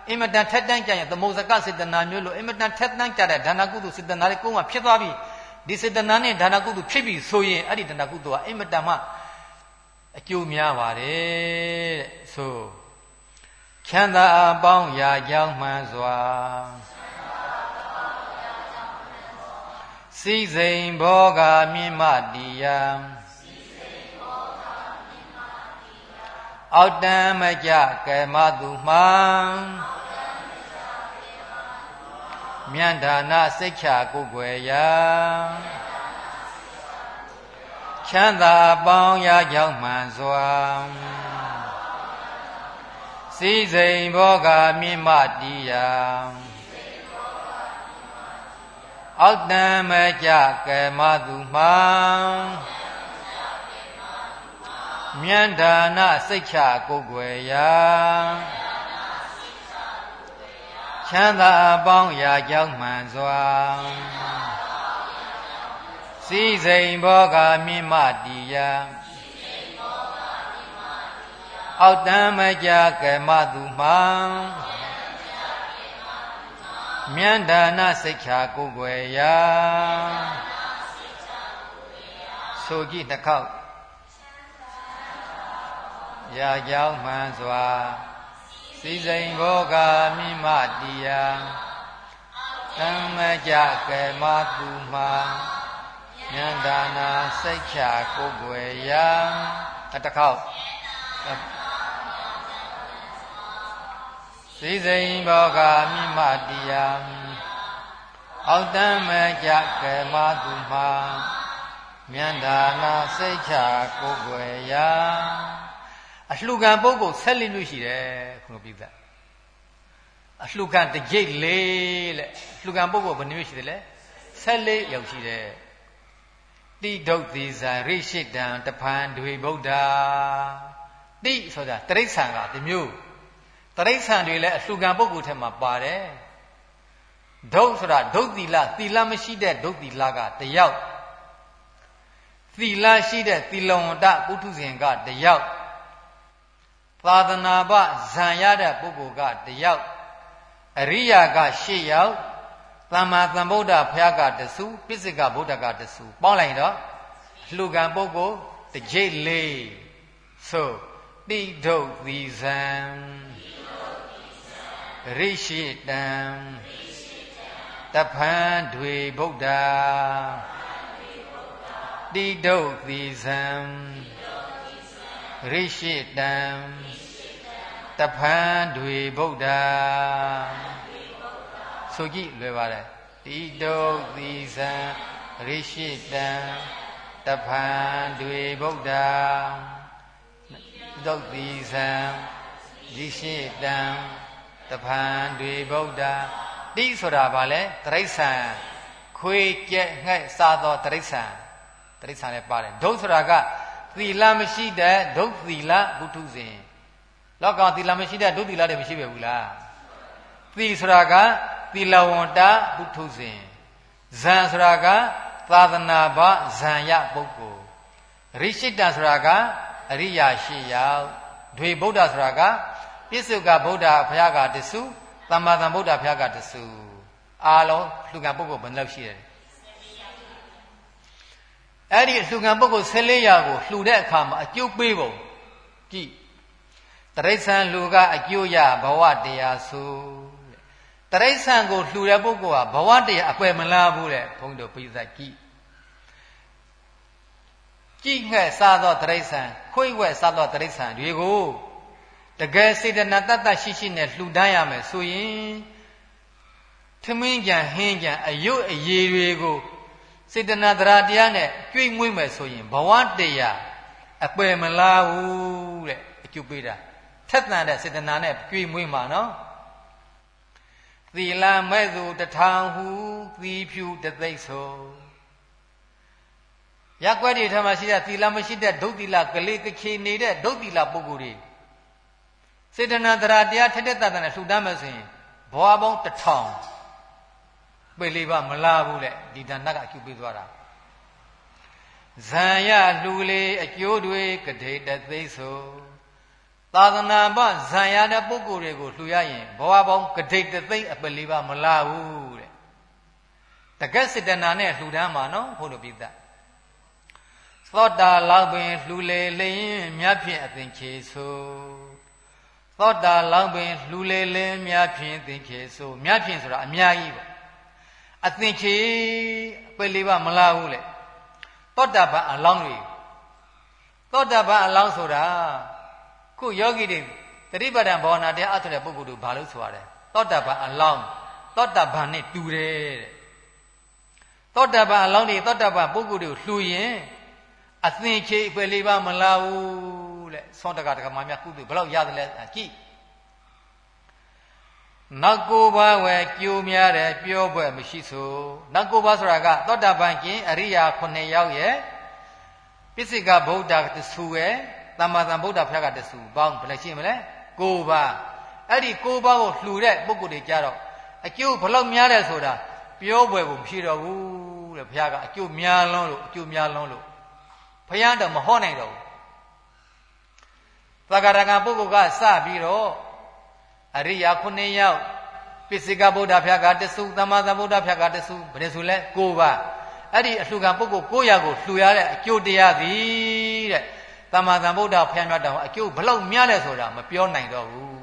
အင်မတန်ထက်တန်းကြရင်သမုဇကစေတနာမျိုးလို့အင်မတန်ထက်တန်းကြတဲ့ဒါနကုသိုလ်စေတနာလေးကိုယ်မှဖြစ်သွားပြီဒီစေတနာနဲ့ဒါနကုသိုလ်ဖြစ်ပြီဆိုရင်အဲ့ဒီဒါနကုသိုလ်ကအင်မတန်မှအကျိုးများပါတယ်တဲ့ဆိုချမ်းသာအပေါင်းရာကြောင်းမှန်စွာစိစိန်ဘောဂမြင့်မတိယံ အောက်တံမကြကမသူမှန်မြန္ဒာနာစိတ်ချကိုယ်ွယ်ရာချမ်းသာပေါင်းရာကြောင့်မှန်စွာစိစိန်ဘောဂမြင့်မတိယံအောက်တံမကြကမသူမှန် မြန္ဒာနာစိတ်ချကိုယ်ွယ်ရာချမ်းသာအပေါင်းရာကြောင့်မှန်စွာစီစိန်ဘောဂမြင့်မတီယအောက်တံမကြကမသူမှန်မြန္ဒာနာစိတ်ချကိုယ်ွယ်ရာဆိုကြည့်တစ်ခေါက် ရာကြောင်းမှန်စွာစိစိန်ဘောဂမိမတိယသမ္မကြကေမတုမာဉာဏဒါနာစိတ်ချကိုယ်ွယ်ရာအတခေါက်စိစိန်ဘောဂမိမတိယအောက်တမ္မကြကေမတုမာဉာဏဒါနာစိတ်ချကိုယ်ွယ်ရာ အလှခံပုဂ္ဂိုလ်ဆက်လက်လို့ရှိတယ်ခုလိုပြသအလှခံတကြိတ်လေးတဲ့လှခံပုဂ္ဂိုလ်ဘယ်နှမျိုးရှိတယ်လဲဆက်လက်ရောက်ရှိတယ်တိဒုတ်သီဇာရိရှိတံတဖန်တွေဗုဒ္ဓတိဆိုတာတရိษံကဒီမျိုးတရိษံတွေလည်းအလှခံပုဂ္ဂိုလ်ထဲမှာပါတယ်ဒုတ်ဆိုတာဒုတ်သီလသီလမရှိတဲ့ဒုတ်သီလကတယောက်သီလရှိတဲ့သီလဝန္တပုထုဇဉ်ကတယောက် သာသနာပဇံရတဲ့ပုဂ္ဂိုလ်ကတယောက်အရိယာက၈ယောက်သမ္မာသမ္ဗုဒ္ဓဘုရားကတစုပိစိကဗုဒ္ဓကတစုပေါင်းလိုက်တော့လှူကံပုဂ္ဂိုလ်တစ်ကြိတ်လေးဆိုတိဒုတ်သီဇံရိရှိတံတဖန်တွေဗုဒ္ဓတိဒုတ်သီဇံ ရိရှိတံတဖန်တွေဗုဒ္ဓဆိုကြည့်လွယ်ပါတယ်တိတုတ်သီဇံရိရှိတံတဖန်တွေဗုဒ္ဓတုတ်သီဇံရိရှိတံတ တဖန်တွေဗုဒ္ဓတိဆိုတာဘာလဲတရိษံခွေကြက်ငှက်စားသောတရိษံတရိษံလည်းပါတယ်ဒုဆိုတာက သီလမရှိတဲ့ဒုသီလဘုထုဇဉ်လောကသီလမရှိတဲ့ဒုသီလတွေမရှိပဲဘူးလားသီဆိုတာကသီလဝန္တဘုထုဇဉ်ဇံဆိုတာကသာသနာ့ဘဇံရပုဂ္ဂိုလ်ရိရှိတဆိုတာကအရိယာရှိရောက်ဒွေဗုဒ္ဓဆိုတာကပြစ္ဆုကဗုဒ္ဓဘုရားကတဆူသမ္မာသမ္ဗုဒ္ဓဘုရားကတဆူအားလုံးလှူကံပုဂ္ဂိုလ်ဘယ်နှလောက်ရှိတယ် အဲ့ဒီလှူကံပုဂ္ဂိုလ်14ရာကိုလှူတဲ့အခါမှာအကျုပ်ပေးပုံကြည့်တရိษံလူကအကျိုးရဘဝတရားဆိုတရိษံကိုလှူတဲ့ပုဂ္ဂိုလ်ကဘဝတရားအပယ်မလားဘူးတဲ့ဘုန်းကြီးတို့ပြိဿကြည့်ကြည့်ငှက်စားသောတရိษံခွိဝဲစားသောတရိษံတွေကိုတကယ်စေတနာတတ်တရှိရှိနဲ့လှူဒန်းရမယ်ဆိုရင်ထမင်းကြံဟင်းကြံအယုတ်အရေတွေကို စေတနာတရားတရားနဲ့ကြွေးမွေးမယ်ဆိုရင်ဘဝတရားအပယ်မလားဘူးတဲ့အကျုပ်ပေးတာထက်သန်တဲ့စေတနာနဲ့ကြွေးမွေးမှာနော်သီလမဲ့သူတထောင်ဟုသီဖြူတသိမ့်ဆိုရက်ွက်တွေထမရှိတဲ့သီလမရှိတဲ့ဒုသီလကလေးကချေနေတဲ့ဒုသီလပုဂ္ဂိုလ်တွေစေတနာတရားတရားထက်တဲ့တတ်တဲ့လှူဒန်းမယ်ဆိုရင်ဘဝပေါင်းတစ်ထောင် ပေလေးပါမလားဘူးလေဒီဒါနကအကျုပ်ပေးသွားတာဇံရလှူလေအကျိုးတွေကတိတသိဆိုသာသနာ့ဘဇံရတဲ့ပုဂ္ဂိုလ်တွေကိုလှူရရင်ဘဝပေါင်းကတိတသိအပလေးပါမလားဘူးတဲ့တကက်စေတနာနဲ့လှူဒန်းမှာနော်ဘုလိုပိသသောတာလောက်ပင်လှူလေလင်းမြတ်ဖြင့်အသင်ချေဆိုသောတာလောက်ပင်လှူလေလင်းမြတ်ဖြင့်သင်ချေဆိုမြတ်ဖြင့်ဆိုတာအများကြီးပေါ့ အသင်ချေပယ်လေးပါမလားဘူးလေသောတာပန်အလောင်းတွေသောတာပန်အလောင်းဆိုတာခုယောဂီတွေတတိပဒံဘောနာတရားအထုတဲ့ပုဂ္ဂိုလ်တို့ဘာလို့ဆိုရလဲသောတာပန်အလောင်းသောတာပန်နဲ့တူတယ်တဲ့သောတာပန်အလောင်းတွေသောတာပန်ပုဂ္ဂိုလ်တွေကိုလှူရင်အသင်ချေပယ်လေးပါမလားဘူးတဲ့သောတကတကမများကုသိုလ်ဘယ်လောက်ရတယ်လဲကြည့် နောက်ကိုပါဝယ်ကြိုးများတယ်ပြောပွဲမရှိဆိုနောက်ကိုပါဆိုတာကသောတာပန်ကျင်အရိယာ9ယောက်ရဲ့ပစ္စိကဗုဒ္ဓတဆူရဲ့သမ္မာသမ္ဗုဒ္ဓဘုရားကတဆူပေါင်းဘယ်လိုရှိမလဲကိုပါအဲ့ဒီကိုပါကိုလှူတဲ့ပုဂ္ဂိုလ်တွေကြတော့အကျိုးဘယ်လောက်များတယ်ဆိုတာပြောပွဲကိုမရှိတော့ဘူးတဲ့ဘုရားကအကျိုးများလွန်းလို့အကျိုးများလွန်းလို့ဘုရားတော့မဟောနိုင်တော့ဘူးသက္ကရာကပုဂ္ဂိုလ်ကစပြီးတော့ အရိယာခုနှစ်ယောက်ပိစိကဗုဒ္ဓဖျားကတဆုသမ္မာသမ္ဗုဒ္ဓဖျားကတဆုဘယ်လိုဆိုလဲ၉ပါးအဲ့ဒီအလှကံပုဂ္ဂိုလ်900ကိုလှူရတဲ့အကျိုးတရားသည်တဲ့သမ္မာသမ္ဗုဒ္ဓဖျားမြတ်တော်အကျိုးဘလောက်များလဲဆိုတာမပြောနိုင်တော့ဘူး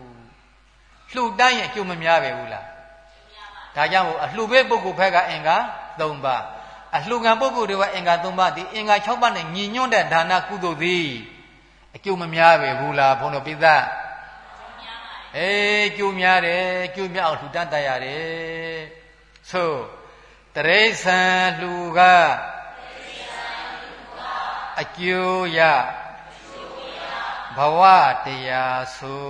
လှူတိုင်းရင်အကျိုးမများပဲဘူးလားဒါကြောင့်အလှပေးပုဂ္ဂိုလ်ဖက်ကအင်္ဂါ၃ပါးအလှကံပုဂ္ဂိုလ်တွေကအင်္ဂါ၃ပါးဒီအင်္ဂါ၆ပါးနဲ့ညီညွတ်တဲ့ဒါနကုသိုလ်သည်အကျိုးမများပဲဘူးလားဘုန်းတော်ပိသ အေးကျိုးများတယ်ကျိုးများအောင်လှူတတ်တတ်ရတယ်ဆိုတရိษံလှူကအကျိုးရဘဝတရားဆို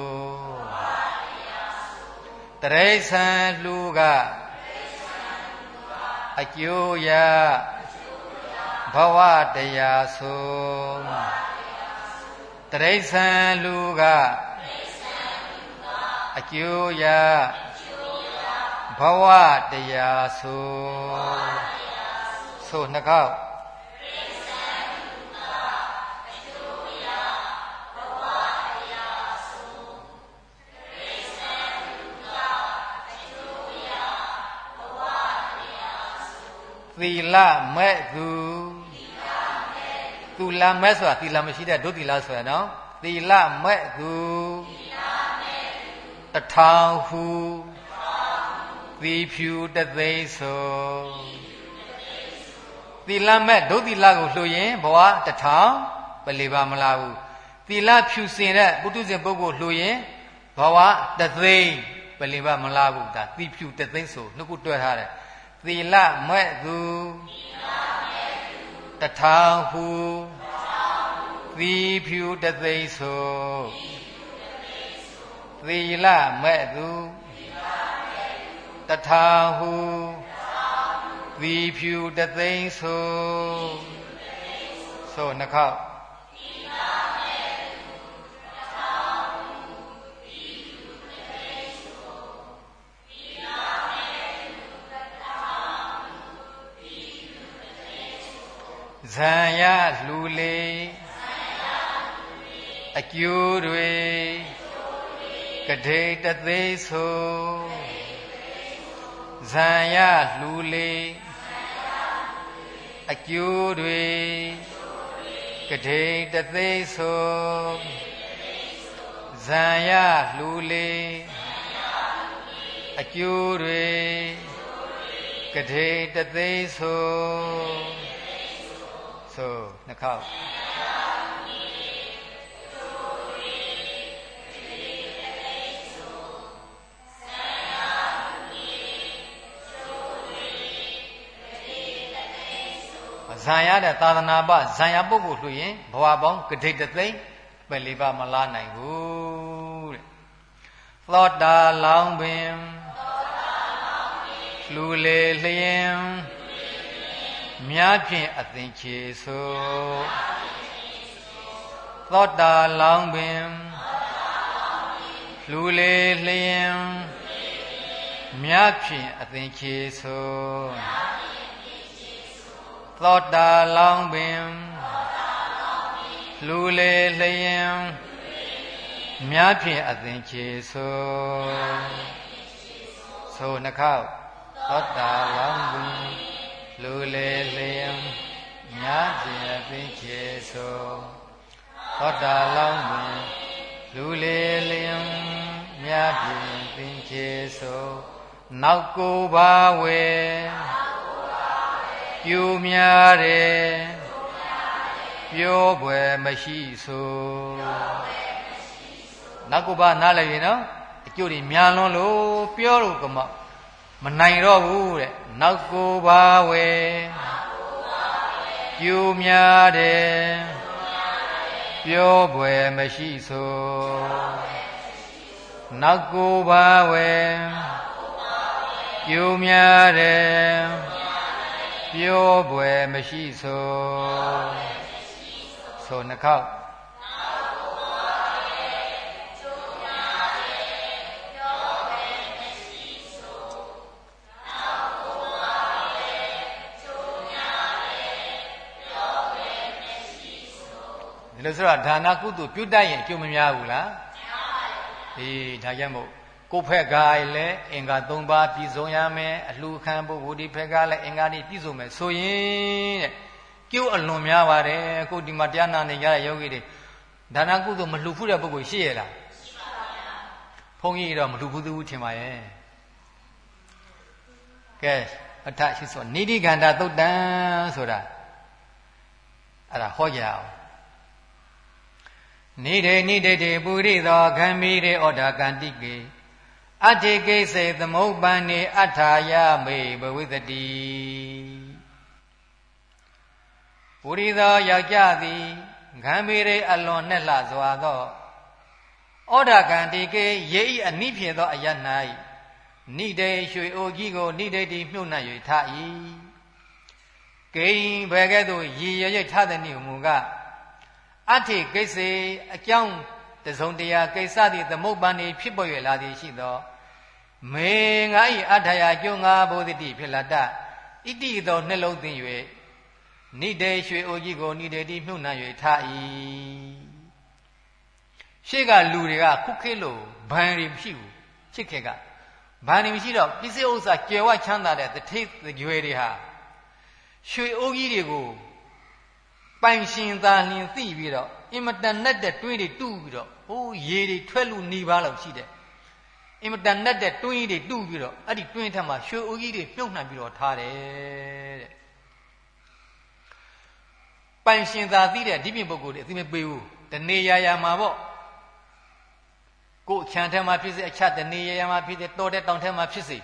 တရိษံလှူကအကျိုးရဘဝတရားဆိုတရိษံလူက အကျိုးရဘဝတရားဆိုဆိုနှကောက်သီလမဲ့သူသူလမဲ့ဆိုတာသီလမရှိတဲ့ဒုသီလဆိုရနော်သီလမဲ့သူ တထောင်ဟုသီဖြူတသိန်းဆိုသီလမဲ့ဒုသီလကိုလှူရင်ဘဝတထောင်ပလီပါမလားဘူးသီလဖြူစင်တဲ့ပုထုဇဉ်ပုဂ္ဂိုလ်လှူရင်ဘဝတသိန်းပလီပါမလားဘူးဒါသီဖြူတသိန်းဆိုနှစ်ခုတွဲထားတယ်သီလမဲ့သူတထောင်ဟုသီဖြူတသိဆို သီလမဲ့သူတထာဟုသီဖြူတသိန်းဆိုဆိုနှခေါက်ဇံရလူလေအကျိုးတွေ ကတိတသေးဆိုဇံရလူလေအကျိုးတွေကတိတသေးဆိုဇံရလူလေအကျိုးတွေကတိတသေးဆိုဆိုနှစ်ခေါ ဇံရတဲ့သာသနာပဇံရပုဂ္ဂိုလ်လို့ရင်ဘဝပေါင်းကတိတ်တသိမ့်ပဲလေးပါမလားနိုင်ဘူးတဲ့သောတာလောင်းပင်လူလေလျင်မြားဖြင့်အသင်ချေဆိုသောတာလောင်းပင်လူလေလျင်မြားဖြင့်အသင်ချေဆို သောတာလောင်းပင်လူလေလျင်မြားဖြင့်အသင်ချေဆိုဆိုနှခောက်သောတာလောင်းပင်လူလေလျံမြားခြင်းအသိချေဆိုသောတာလောင်းပင်လူလေလျံမြားခြင်းသိချေဆိုနောက်ကိုပါဝေ ပြူများတယ်ပြောဖွယ်မရှိဆိုနောက်ကိုပါနားလည်ရင်နော်အကျိုးတွေများလွန်းလို့ပြောလို့ကမမနိုင်တော့ဘူးတဲ့နောက်ကိုပါဝေပြူများတယ်ပြောပွယ်မရှိဆိုနောက်ကိုပါဝေပြူများတယ် ပြောပွယ်မရှိဆိုဆိုနှခေါက်လို့ဆိုတော့ဒါနကုသိုလ်ပြုတတ်ရင်အကျိုးမများဘူးလားများပါဘူးအေးဒါကြောင့်မို့ ကိုယ်ဖက်ကလည်းအင်္ဂါ၃ပါးပြည့်စုံရမယ်အလှခံပုဂ္ဂိုလ်ဒီဖက်ကလည်းအင်္ဂါတွေပြည့်စုံမယ်ဆိုရင်တဲ့ကျိုးအလွန်များပါတယ်ကိုဒီမှာတရားနာနေကြတဲ့ယောဂီတွေဒါနကုသိုလ်မလှူဖူးတဲ့ပုဂ္ဂိုလ်ရှိရလားရှိပါဗျာဘုန်းကြီးတော့မလှူဖူးသေးဘူးထင်ပါရဲ့ကဲအထရှိဆိုနိတိခန္ဓာသုတ်တံဆိုတာအဲ့ဒါဟောကြအောင်နိဒေနိဒေတေပုရိသောဂံမီရေဩဒါကန္တိကေ အဋ္ဌိကိစေသမုပ္ပန္နေအဋ္ဌာယမေဘဝိတတိပုရိသောယောက်ျားသည်ဂံမီရေအလွန်နှက်လှစွာသောဩဒါကန္တိကေယေဤအနိဖြစ်သောအယ၌နိဒေရွှေအိုကြီးကိုနိဒေတိမြုပ်နှံ့၍ထ၏ဂိင်ဘယ်ကဲ့သို့ရည်ရရိတ်ထသည်နည်းမူကားအဋ္ဌိကိစ္စအကြောင်းတစုံတရာကိစ္စသည်သမုပ္ပန်နေဖြစ်ပေါ်ရလာသည်ရှိသော မေငါဤအထာယကျုံငါဘုဒ္ဓတိဖြစ်လာတဣတိသောနှလုံးသွင်း၍နိဒေရွှေအိုကြီးကိုနိဒေတိမြုပ်နှံ၍ထား၏ရှေ့ကလူတွေကခုခေတ်လို့ဘန်ရီမရှိဘူးချစ်ခေတ်ကဘန်ရီမရှိတော့ပစ္စည်းဥစ္စာကြွယ်ဝချမ်းသာတဲ့တထိတ်ကြွယ်တွေဟာရွှေအိုးကြီးတွေကိုပိုင်ရှင်သာလျင်သိပြီးတော့အင်မတန်နဲ့တဲ့တွင်းတွေတူးပြီးတော့ဟိုးရေတွေထွက်လို့နေပါလောက်ရှိတယ် အင်မတန်နဲ့တဲ့တွင်းတွေတူးပြီးတော့အဲ့ဒီတွင်းထက်မှာရွှေအိုးကြီးတွေမြုပ်နှံပြီးတော့ထားတယ်တဲ့ပိုင်ရှင်သာသိတဲ့ဒီပြင်ပုဂ္ဂိုလ်တွေအသိမပေးဘူးတနေရာရာမှာပေါ့ကိုယ်ခြံထဲမှာဖြစ်စေအချက်တနေရာရာမှာဖြစ်စေတောတဲ့တောင်ထဲမှာဖြစ်စေ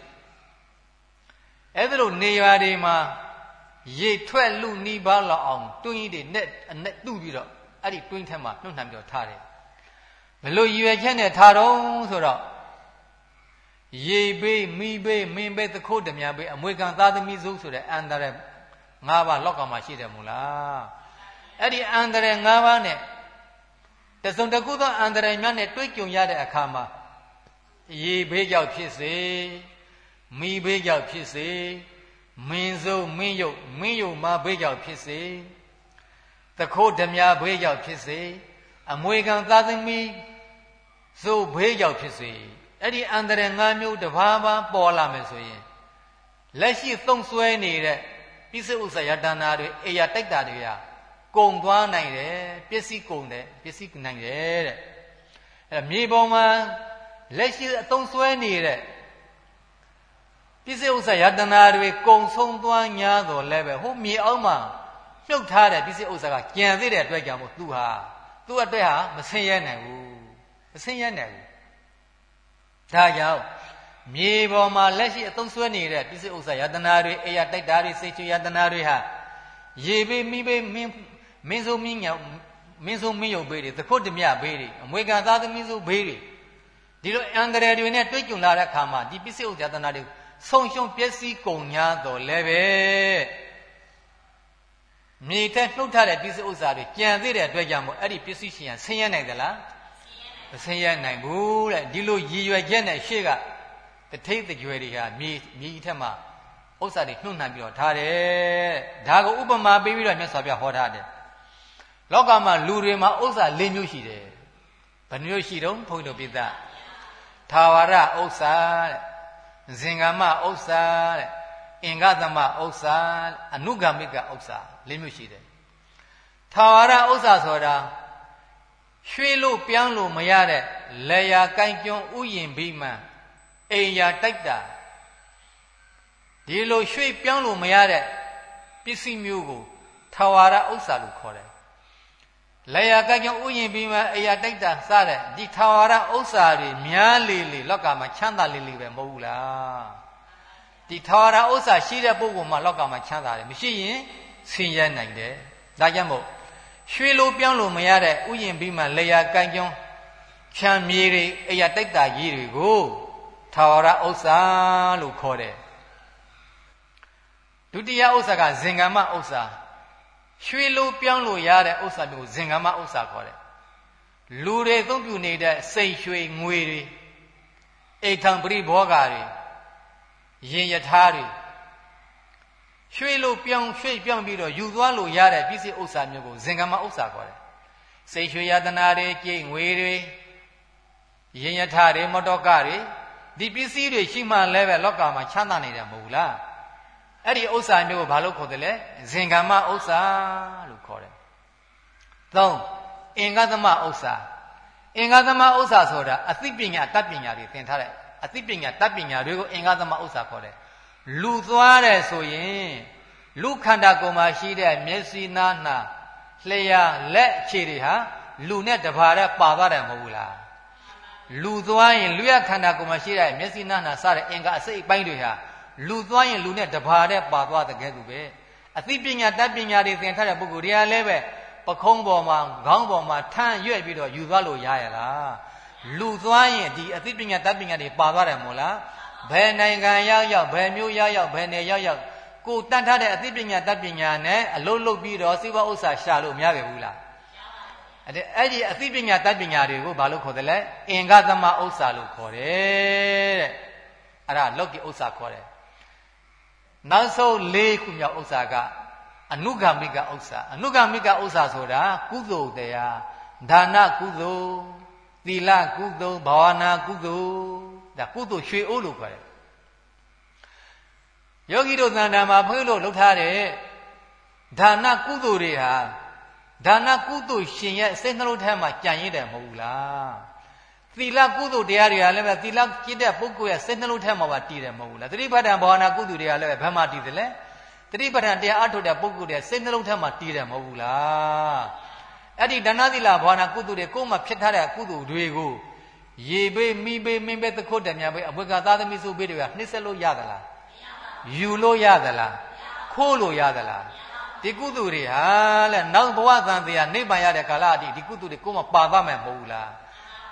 အဲ့ဒါလိုနေရာတွေမှာရေထွက်လူနီးပါးလောက်အောင်တွင်းကြီးတွေနဲ့အနဲ့တူးပြီးတော့အဲ့ဒီတွင်းထဲမှာနှုတ်နှံပြီးတော့ထားတယ်ဘယ်လိုရည်ရွယ်ချက်နဲ့ထားတော့ဆိုတော့ ရေဘေးမိဘေးမင်းဘေးသခိုးဓမြဘေးအမွေခံသားသမီးစုဆိုတဲ့အန္တရာယ်၅ပါးလောက်ကမှာရှိတယ်မို့လားအဲ့ဒီအန္တရာယ်၅ပါးနဲ့တစုံတစ်ခုသောအန္တရာယ်များနဲ့တွေ့ကြုံရတဲ့အခါမှာရေဘေးကြောင့်ဖြစ်စေမိဘေးကြောင့်ဖြစ်စေမင်းစိုးမင်းယုတ်မင်းယုတ်မဘေးကြောင့်ဖြစ်စေတခိုးဓမြဘေးကြောင့်ဖြစ်စေအမွေခံသားသမီးစုဘေးကြောင့်ဖြစ်စေ အဲ့ဒီအန္တရာယ်၅မျိုးတစ်ပါးပါပေါ်လာမယ်ဆိုရင်လက်ရှိသုံးဆွဲနေတဲ့ပြစ္ဆုဥစ္စာယတနာတွေအေရတိုက်တာတွေဟာကုံသွားနိုင်တယ်ပစ္စည်းကုံတယ်ပစ္စည်းနိုင်တယ်တဲ့အဲ့မြေပေါ်မှာလက်ရှိအသုံးဆွဲနေတဲ့ပစ္စည်းဥစ္စာယတနာတွေကုံဆုံးသွားညာတော့လည်းပဲဟိုမြေအောက်မှာမြုပ်ထားတဲ့ပစ္စည်းဥစ္စာကကြံသေးတဲ့အတွက်ကြောင့်မို့သူဟာသူ့အတွက်ဟာမဆင်းရဲနိုင်ဘူးမဆင်းရဲနိုင်ဘူး ဒါကြောင့်မြေပေါ်မှာလက်ရှိအသုံးဆွဲနေတဲ့ပစ္စည်းဥစ္စာယတနာတွေအေရတိုက်တာတွေစိတ်ချယတနာတွေဟာရေဘေးမိဘေးမင်းမင်းစိုးမင်းညောင်မင်းစိုးမင်းယုတ်ဘေးတွေသခွတ်ဓမြဘေးတွေအမွေခံသားသမီးစိုးဘေးတွေဒီလိုအန္တရာယ်တွေနဲ့တွေ့ကြုံလာတဲ့အခါမှာဒီပစ္စည်းဥစ္စာယတနာတွေဆုံးရှုံးပျက်စီးကုန်냐တော့လည်းပဲမြေထက်နှုတ်ထားတဲ့ပစ္စည်းဥစ္စာတွေကြံသေးတဲ့အတွက်ကြောင့်မို့အဲ့ဒီပစ္စည်းရှင်ကဆင်းရဲနိုင်သလား မဆင်းရဲနိုင်ဘူးတဲ့ဒီလိုရည်ရွယ်ချက်နဲ့ရှေ့ကတထိတ်တကြွယ်တွေဟာမြေမြေထက်မှာဥစ္စာတွေနှုတ်နှံပြီးတော့ထားတယ်ဒါကိုဥပမာပေးပြီးတော့မြတ်စွာဘုရားဟောထားတယ်လောကမှာလူတွေမှာဥစ္စာ၄မျိုးရှိတယ်ဘယ်မျိုးရှိတုံးဘုန်းကြီးတို့ပြသသာဝရဥစ္စာတဲ့ဇင်္ဂမဥစ္စာတဲ့အင်္ဂသမဥစ္စာအနုဂမိကဥစ္စာ၄မျိုးရှိတယ်သာဝရဥစ္စာဆိုတာ ရွှေလို့ပြောင်းလို့မရတဲ့လေယာကိုင်းကျွန်းဥယျင်ဘိမှန်အိမ်ယာတိုက်တာဒီလိုရွှေ့ပြောင်းလို့မရတဲ့ပစ္စည်းမျိုးကိုထာဝရဥစ္စာလို့ခေါ်တယ်လေယာကိုင်းကျွန်းဥယျင်ဘိမှန်အိမ်ယာတိုက်တာစတဲ့ဒီထာဝရဥစ္စာတွေများလေလေလောကမှာချမ်းသာလေလေပဲမဟုတ်ဘူးလားဒီထာဝရဥစ္စာရှိတဲ့ပုဂ္ဂိုလ်မှာလောကမှာချမ်းသာတယ်မရှိရင်ဆင်းရဲနိုင်တယ်ဒါကြောင့်မို့ ရွှေလိုပြောင်းလို့မရတဲ့ဥယျင်ပြီးမှလေယာကံကျွန်းချမ်းမြေတွေအရာတိုက်တာကြီးတွေကိုထာဝရဥစ္စာလို့ခေါ်တယ်ဒုတိယဥစ္စာကဇင်္ဂမဥစ္စာရွှေလိုပြောင်းလို့ရတဲ့ဥစ္စာမျိုးဇင်္ဂမဥစ္စာခေါ်တယ်လူတွေသုံးပြုနေတဲ့စိတ်ရွှေငွေတွေအိဋ္ဌံပရိဘောဂါတွေရင်ယထာတွေ ရွှေလို့ပြောင်းရွှေ့ပြောင်းပြီးတော့ယူသွားလို့ရတဲ့ပစ္စည်းဥစ္စာမျိုးကိုဇင်ကမဥစ္စာခေါ်တယ်။စိတ်ရွှေယတနာတွေကြိတ်ငွေတွေရင်ယထာတွေမတော်ကတွေဒီပစ္စည်းတွေရှိမှလည်းပဲလောကမှာချမ်းသာနေတယ်မဟုတ်ဘူးလား။အဲ့ဒီဥစ္စာမျိုးကိုဘာလို့ခေါ်တယ်လဲ။ဇင်ကမဥစ္စာလို့ခေါ်တယ်။သုံးအင်္ဂသမဥစ္စာအင်္ဂသမဥစ္စာဆိုတာအသိပညာတတ်ပညာတွေသင်ထားတဲ့အသိပညာတတ်ပညာတွေကိုအင်္ဂသမဥစ္စာခေါ်တယ်။ လူသွားတယ်ဆိုရင်လူခန္ဓာကိုယ်မှာရှိတဲ့မျက်စိနားနှာလျှာလက်အခြေတွေဟာလူနဲ့တဘာတဲ့ပါသွားတယ်မဟုတ်ဘူးလားလူသွားရင်လူရခန္ဓာကိုယ်မှာရှိတဲ့မျက်စိနားနှာစတဲ့အင်္ဂါအစိတ်အပိုင်းတွေဟာလူသွားရင်လူနဲ့တဘာတဲ့ပါသွားတဲ့ကဲ့သို့ပဲအသိပညာတတ်ပညာတွေသင်ထားတဲ့ပုဂ္ဂိုလ်တွေကလည်းပဲပခုံးပေါ်မှာခေါင်းပေါ်မှာထမ်းရွက်ပြီးတော့ယူသွားလို့ရရလားလူသွားရင်ဒီအသိပညာတတ်ပညာတွေပါသွားတယ်မို့လား ဘယ်နိုင်ငံရောက်ရောက်ဘယ်မျိုးရောက်ရောက်ဘယ်နယ်ရောက်ရောက်ကိုတတ်ထားတဲ့အသိပညာတတ်ပညာနဲ့အလုံးလုံးပြီးတော့စိဘဥစ္စာရှာလို့မရခဲ့ဘူးလားအဲ့အဲ့ဒီအသိပညာတတ်ပညာတွေကိုဘာလို့ခေါ်တယ်လဲအင်္ဂသမဥစ္စာလို့ခေါ်တယ်တဲ့အဲ့ဒါလောကီဥစ္စာခေါ်တယ်နောက်ဆုံး၄ခုမြောက်ဥစ္စာကအနုဂမိကဥစ္စာအနုဂမိကဥစ္စာဆိုတာကုသိုလ်တရားဒါနကုသိုလ်သီလကုသိုလ်ဘာဝနာကုသိုလ် ဒါကုသိုလ်ရွှေအိုးလို့ခေါ်တယ်ယောဂီတို့သံဃာမှာဘုန်းကြီးတို့လှုပ်ထားတဲ့ဒါနကုသိုလ်တွေဟာဒါနကုသိုလ်ရှင်ရဲ့စိတ်နှလုံးထဲမှာကြံရည်တယ်မဟုတ်ဘူးလားသီလကုသိုလ်တရားတွေကလည်းပဲသီလကျင့်တဲ့ပုဂ္ဂိုလ်ရဲ့စိတ်နှလုံးထဲမှာပါတည်တယ်မဟုတ်ဘူးလားသတိပဋ္ဌာန်ဘာဝနာကုသိုလ်တွေကလည်းပဲဘယ်မှာတည်တယ်လဲသတိပဋ္ဌာန်တရားအထုတ်တဲ့ပုဂ္ဂိုလ်ရဲ့စိတ်နှလုံးထဲမှာတည်တယ်မဟုတ်ဘူးလားအဲ့ဒီဒါနသီလဘာဝနာကုသိုလ်တွေကိုယ်မှဖြစ်ထားတဲ့ကုသိုလ်တွေကို ရေဘေးမိဘေးမင်းဘေးသခုတ်တမြဘေးအဘွက်ကသားသမီးစုဘေးတွေကနှိမ့်ဆက်လို့ရသလားယူလို့ရသလားခိုးလို့ရသလားဒီကုသိုလ်တွေဟာလဲနောက်ဘဝသံတရားနိဗ္ဗာန်ရတဲ့ကာလအထိဒီကုသိုလ်တွေကိုမှပါသွားမယ်မဟုတ်ဘူးလား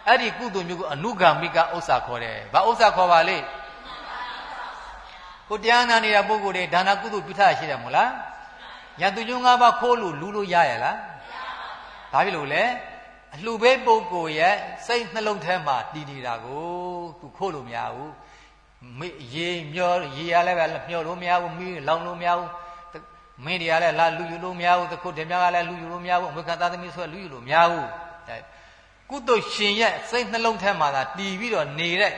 အဲ့ဒီကုသိုလ်မျိုးကိုအနုဂါမိကဥစ္စာခေါ်တယ်ဘာဥစ္စာခေါ်ပါလေကိုတရားနာနေတာပုဂ္ဂိုလ်တွေဒါနကုသိုလ်ပြုထားရှိတယ်မို့လားယံသူညုံ၅ပါးခိုးလို့လူလို့ရရလားဘာဖြစ်လို့လဲ အလှဘေးပုဂ္ဂိုလ်ရဲ့စိတ်နှလုံးထဲမှာတည်နေတာကိုသူခိုးလို့မရဘူးမေရေမျောရေရလည်းပဲမျောလို့မရဘူးမီးလောင်လို့မရဘူးမင်းတွေကလည်းလာလူယူလို့မရဘူးတခုတည်းများကလည်းလူယူလို့မရဘူးအမေခသားသမီးဆိုလူယူလို့မရဘူးကုသိုလ်ရှင်ရဲ့စိတ်နှလုံးထဲမှာသာတည်ပြီးတော့နေတဲ့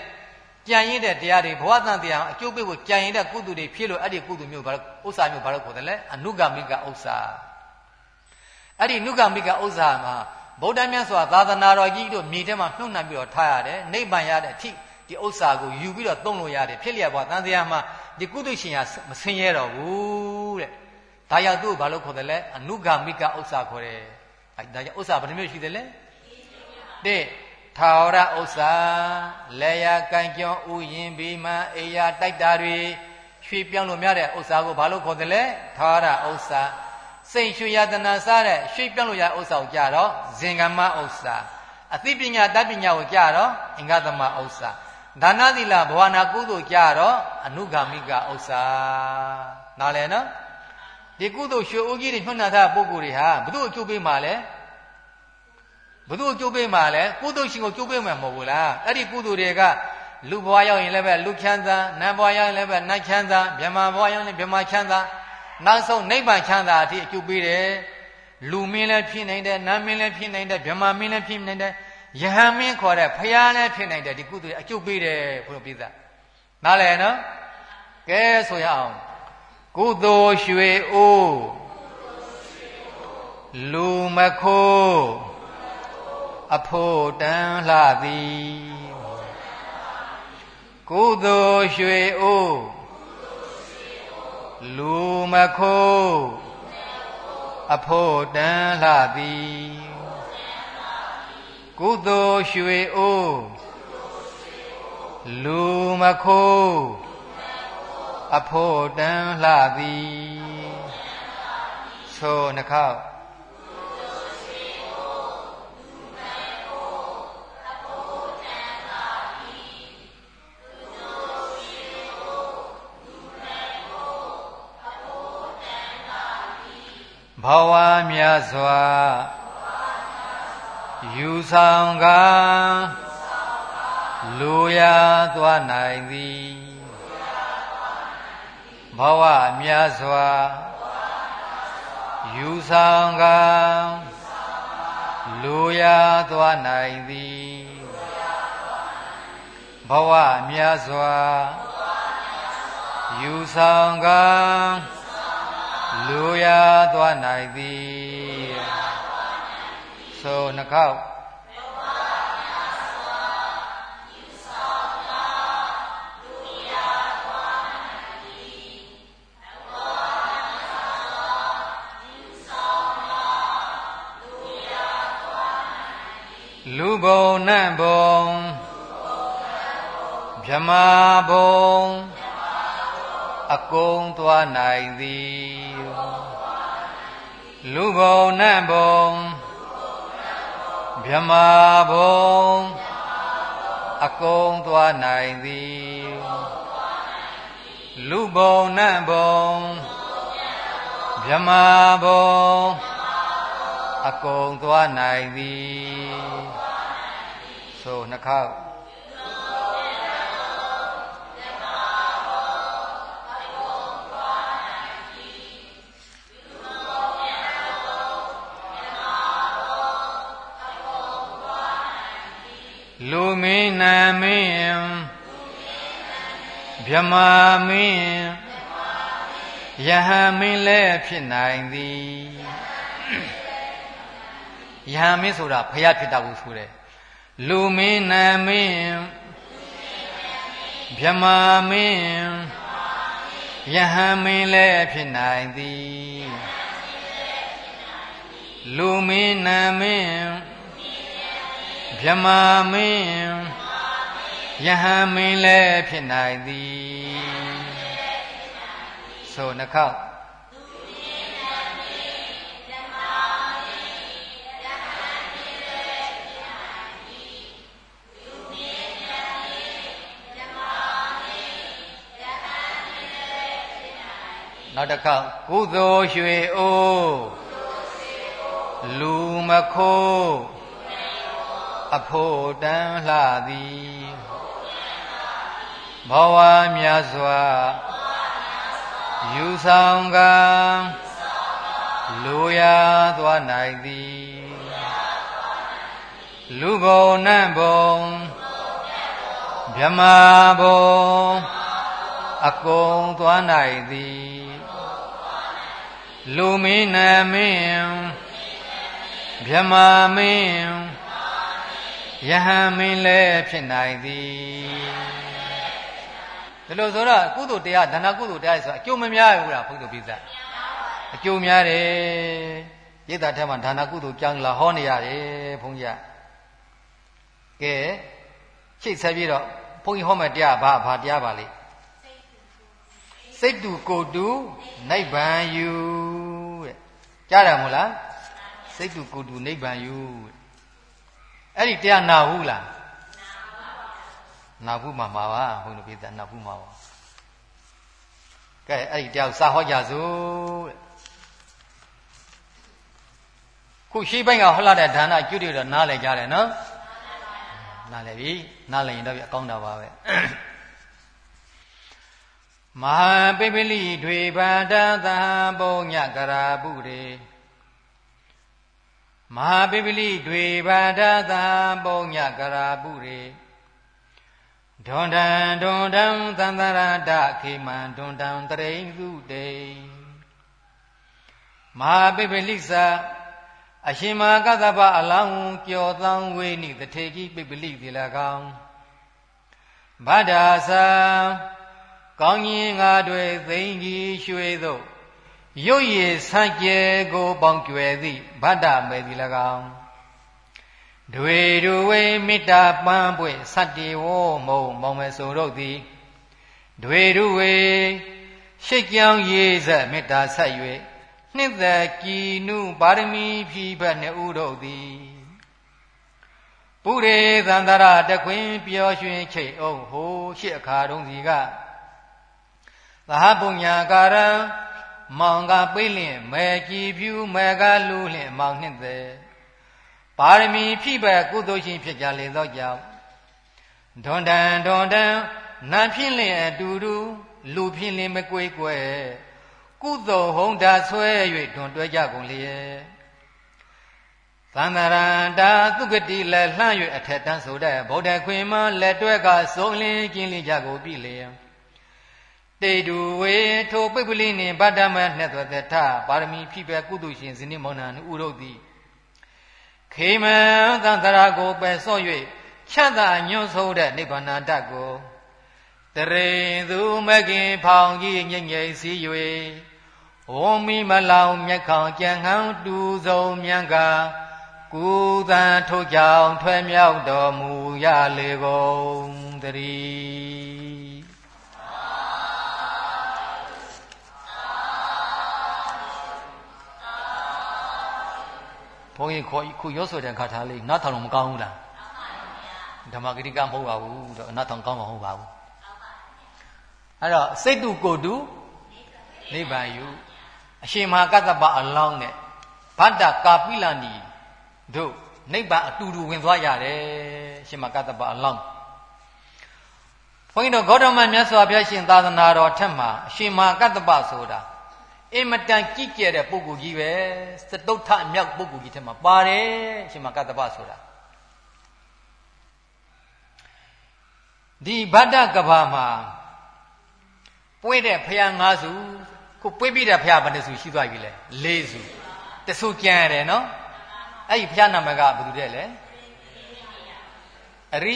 ကြံရင်တဲ့တရားတွေဘဝတန်တရားအကျိုးပေးဖို့ကြံရင်တဲ့ကုသိုလ်တွေဖြစ်လို့အဲ့ဒီကုသိုလ်မျိုးဘာဥစ္စာမျိုးဘာလို့ခေါ်တယ်လဲအနုဂမိကဥစ္စာအဲ့ဒီနုဂမိကဥစ္စာမှာ ဗုဒ္ဓမြတ်စွာသာသနာတော်ကြီးတို့မြေထဲမှာနှုတ်နှံပြီးတော့ထားရတယ်နိဗ္ဗာန်ရတဲ့အထိဒီဥစ္စာကိုယူပြီးတော့သုံးလို့ရတယ်ဖြစ်လျက်ဘဝတန်တရားမှာဒီကုသိုလ်ရှင်ရမဆင်းရဲတော့ဘူးတဲ့ဒါကြောင့်သူ့ကိုဘာလို့ခေါ်တယ်လဲအနုဂမိကဥစ္စာခေါ်တယ်ဒါကြောင့်ဥစ္စာဘယ်နှမျိုးရှိတယ်လဲတဲ့ထာဝရဥစ္စာလေယာကံကြောဥယင်ဘီမအေယာတိုက်တာတွေရွှေပြောင်းလို့များတဲ့ဥစ္စာကိုဘာလို့ခေါ်တယ်လဲထာဝရဥစ္စာ စိတ်ရွှေရတနာစားတဲ့ရွှေပြောင်းလို့ရဥစ္စာကိုကြတော့ဇင်ကမဥစ္စာအသိပညာတတ်ပညာကိုကြတော့အင်္ဂသမဥစ္စာဒါနသီလဘဝနာကုသိုလ်ကြတော့အနုဂါမိကဥစ္စာနားလည်နော်ဒီကုသိုလ်ရွှေအိုးကြီးတွေညှွှန်နှံထားပုဂ္ဂိုလ်တွေဟာဘု து အကျိုးပေးမှာလဲဘု து အကျိုးပေးမှာလဲကုသိုလ်ရှင်ကိုကျိုးပေးမှာမဟုတ်ဘူးလားအဲ့ဒီကုသိုလ်တွေကလူဘဝရောက်ရင်လည်းပဲလူချမ်းသာနတ်ဘဝရောက်ရင်လည်းပဲနတ်ချမ်းသာမြမဘဝရောက်ရင်မြမချမ်းသာ နောက်ဆုံးနိဗ္ဗာန်ချမ်းသာအထိအကျိုးပေးတယ်လူမင်းလည်းဖြစ်နိုင်တယ်နတ်မင်းလည်းဖြစ်နိုင်တယ်မြမမင်းလည်းဖြစ်နိုင်တယ်ယဟန်မင်းခေါ်တဲ့ဖရာလည်းဖြစ်နိုင်တယ်ဒီကုသိုလ်အကျုပ်ပေးတယ်ဘုရားပြသနားလည်နော်ကဲဆိုရအောင်ကုသိုလ်ရွှေအိုးလူမခိုးအဖို့တန်လှသည်ကုသိုလ်ရွှေအိုး လူမခိုးအဖို့တန်လှသည်ကုသိုလ်ရွှေအိုးလူမခိုးအဖို့တန်လှသည်ဆိုနှခေါက် ဘဝမြတ်စွာယူဆောင်ကလူရသွားနိုင်သည်ဘဝမြတ်စွာယူဆောင်ကလူရသွားနိုင်သည်ဘဝမြတ်စွာယူဆောင်က လူရသွားနိုင်သည်ဆိုနှခေါက်လူဘုံနတ်ဘုံမြမဘုံ အကုံသွားနိုင်သည်လူဘုံနတ်ဘုံမြမဘုံအကုံသွားနိုင်သည်လူဘုံနတ်ဘုံမြမဘုံအကုံသွားနိုင်သည်ဆိုနှခေါက် လူမင်းနာမင်းမြမမင်းယဟမင်းလည်းဖြစ်နိုင်သည်ယဟမင်းဆိုတာဖယားဖြစ်တာကိုဆိုတယ်လူမင်းနာမင်းမြမမင်းယဟမင်းလည်းဖြစ်နိုင်သည်လူမင်းနာမင်း ဗြဟ္မာမင်းယဟန်မင်းလည်းဖြစ်နိုင်သည်ဆိုနှခေါက်ောက်တစ်ခေါက်ကုသိုလ်ရွှေအိုးလူမခိုး အဖို့တန်လှသည်ဘဝမြတ်စွာယူဆောင်ကလူရသွားနိုင်သည်လူဘုံနတ်ဘုံမြမဘုံအကုန်သွားနိုင်သည်လူမင်းနမင်းမြမမင်း ယဟန်မင်းလည်းဖြစ်နိုင်သည်ဒီလိုဆိုတော့ကုသိုလ်တရားဒါနကုသိုလ်တရားဆိုအကျိုးမများဘူးလားဘုရားပိဿအကျိုးများတယ်ရိတ်တာထဲမှာဒါနကုသိုလ်ကြောင်းလာဟောနေရတယ်ဘုန်းကြီးကဲချိတ်ဆက်ပြီးတော့ဘုန်းကြီးဟောမယ်တရားဘာဘာတရားပါလိစိတ်တူကိုတူနိဗ္ဗာန်ယူတဲ့ကြားတယ်မို့လားစိတ်တူကိုတူနိဗ္ဗာန်ယူ အဲ့ဒီတရားနာဘူးလားနာဘူးမှာမှာပါဘုန်းကြီးပြတာနာဘူးမှာပါကဲအဲ့ဒီတရားစာဟောကြစို့တဲ့ခုရှိပိုင်းကဟောလာတဲ့ဒါနကျွတ်တွေတော့နားလည်ကြတယ်နော်နားလည်ပြီနားလည်ရင်တော့ပြအကောင်းတာပါပဲမဟာပိပိလိတွေပါဒသဟပုံညကရာပုရေ မဟာပိပိလိတွေပါဒသဟပုံညကရာပုရေဒွန်တံဒွန်တံသန္တရတခေမံဒွန်တံတရိန်သုတေမဟာပိပိလိစာအရှင်မကသဗ္ဗအလောင်းကြော်သောဝေနိတထေကြီးပိပလိတိ၎င်းဗဒ္ဒာသာကောင်းကြီးငါတွေသိင်ကြီးရွှေသို့ ရုပ်ရည်ဆန့်ကျဲကိုပေါင်းကျွယ်သည့်ဗဒ္ဒမေတိ၎င်းတွေရူဝေမေတ္တာပန်းပွင့်စတ္တိဝောမုံမောင်မဆိုတို့သည်တွေရူဝေရှိတ်ကြောင်းရေးဆက်မေတ္တာဆက်၍နှစ်သက်ကြည်နုပါရမီဖြီးဖက်နှစ်ဦးတို့သည်ပုရိသန္တရတခွင်ပျော်ရွှင်ချိတ်အောင်ဟိုရှစ်အခါတုံးစီကသဟပုညာကာရံ မောင်ကပိလင့်မဲကြည်ဖြူမဲကလူလင့်မောင်နှစ်သက်ပါရမီဖြိဘကုသိုလ်ရှင်ဖြစ်ကြလေသောကြောင့်ဒွန်တန်ဒွန်တန်နံဖြင့်လင့်အတူတူလူဖြင့်လင့်မကွေးကွယ်ကုသိုလ်ဟုံးတာဆွဲ၍တွန်တွဲကြကုန်လျက်သန္တရန္တာသုဂတိလက်လှမ်း၍အထက်တန်းဆိုတဲ့ဗုဒ္ဓခွင်မှလက်တွဲကစုံလင်းကျင်းလင်းကြကုန်ပြီလေ တေတူဝေထိုပိပလိနှင့်ဗတ္တမနှစ်သွသက်ထပါရမီဖြစ်ပဲကုသိုလ်ရှင်ဇနိမောနံဥရုပ်သည်ခေမံသန္တရာကိုပယ်ဆော့၍ချမ်းသာညွန့်ဆိုးတဲ့နိဗ္ဗာန်တတ်ကိုတရေသူမကင်ဖောင်ကြီးငိမ့်ငိမ့်စီ၍ဝုံမီမလောင်မျက်ခေါင်ကြံဟောင်းတူဆုံးမြန်ကကုသံထို့ကြောင့်ထွဲမြောက်တော်မူရလေကုန်တည်း ဘုန်းကြီးခေါ်ခုရောဆိုတဲ့ခါထားလေးနားထောင်လို့မကောင်းဘူးလားဓမ္မဂရိကမဟုတ်ပါဘူးတော့နားထောင်ကောင်းမှာမဟုတ်ပါဘူးအဲ့တော့စိတ်တုကိုတုနိဗ္ဗာန်ယူအရှင်မဟာကတ္တပအလောင်းနဲ့ဗတ္တကာပိလဏီတို့နိဗ္ဗာန်အတူတူဝင်သွားရတယ်အရှင်မဟာကတ္တပအလောင်းဘုန်းကြီးတို့ဂေါတမမြတ်စွာဘုရားရှင်သာသနာတော်ထက်မှာအရှင်မဟာကတ္တပဆိုတာ အင်မတန်ကြည်ကျဲတဲ့ပုဂ္ဂိုလ်ကြီးပဲစတုထအမြောက်ပုဂ္ဂိုလ်ကြီးထက်မှာပါတယ်အရှင်မဟာကတ္တပဆိုတာဒီဗတ္တကဘာမှာပွေးတဲ့ဖရာ၅စုခုပွေးပြီးတဲ့ဖရာဘယ်နှစုရှိသွားပြီလဲ၄စုတစုကြံရတယ်နော်အဲ့ဒီဖရာနာမည်ကဘယ်သူတဲ့လဲအရိ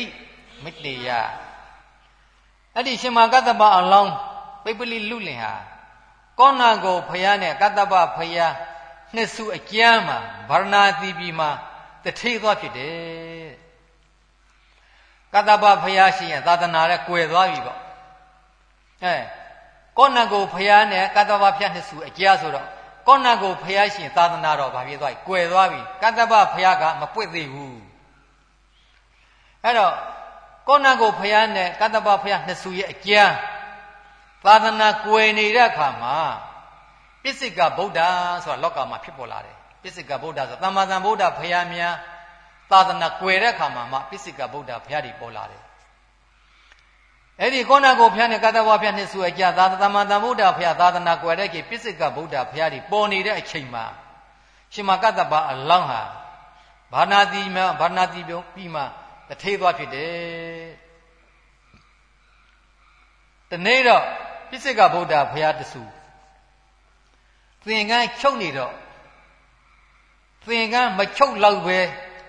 မိတ္တေယအဲ့ဒီရှင်မကတ္တပအလောင်းပိပလိလူလင်ဟာ ကောနာကိုဖရာနဲ့ကတ္တပဖရာနှစ်စုအကျမ်းမှာဗရဏာတိပြည်မှာတထေသွားဖြစ်တယ်ကတ္တပဖရာရှင်ရဲ့သာသနာနဲ့ကွယ်သွားပြီပေါ့အဲကောဏကိုဖျားနဲ့ကတ္တဗဖျားနှစ်စုအကျဆိုတော့ကောဏကိုဖျားရှင်သာသနာတော်ဗာပြေးသွားပြီ။ကွယ်သွားပြီ။ကတ္တဗဖျားကမပွင့်သေးဘူး။အဲ့တော့ကောဏကိုဖျားနဲ့ကတ္တဗဖျားနှစ်စုရဲ့အကျမ်း သာသနာကွယ်နေတဲ့အခါမှာပစ္စိကဗုဒ္ဓဆိုတာလောကမှာဖြစ်ပေါ်လာတယ်ပစ္စိကဗုဒ္ဓဆိုသမ္မာသမ္ဗုဒ္ဓဘုရားများသာသနာကွယ်တဲ့အခါမှာမှပစ္စိကဗုဒ္ဓဘုရားတွေပေါ်လာတယ်အဲ့ဒီခေါဏကိုဘုရားနဲ့ကတ္တဝါဘုရားနဲ့ဆိုကြသာသမ္မာသမ္ဗုဒ္ဓဘုရားသာသနာကွယ်တဲ့ကိပစ္စိကဗုဒ္ဓဘုရားတွေပေါ်နေတဲ့အချိန်မှာရှင်မကတ္တပအလောင်းဟာဘာနာတိမဘာနာတိပြုံးပြီးမှတထေးသွားဖြစ်တယ်တနေ့တော့ ပစ္စိကဗုဒ္ဓဘုရားတဆူသင်္ကန်းချုပ်နေတော့သင်္ကန်းမချုပ်လောက်ပဲ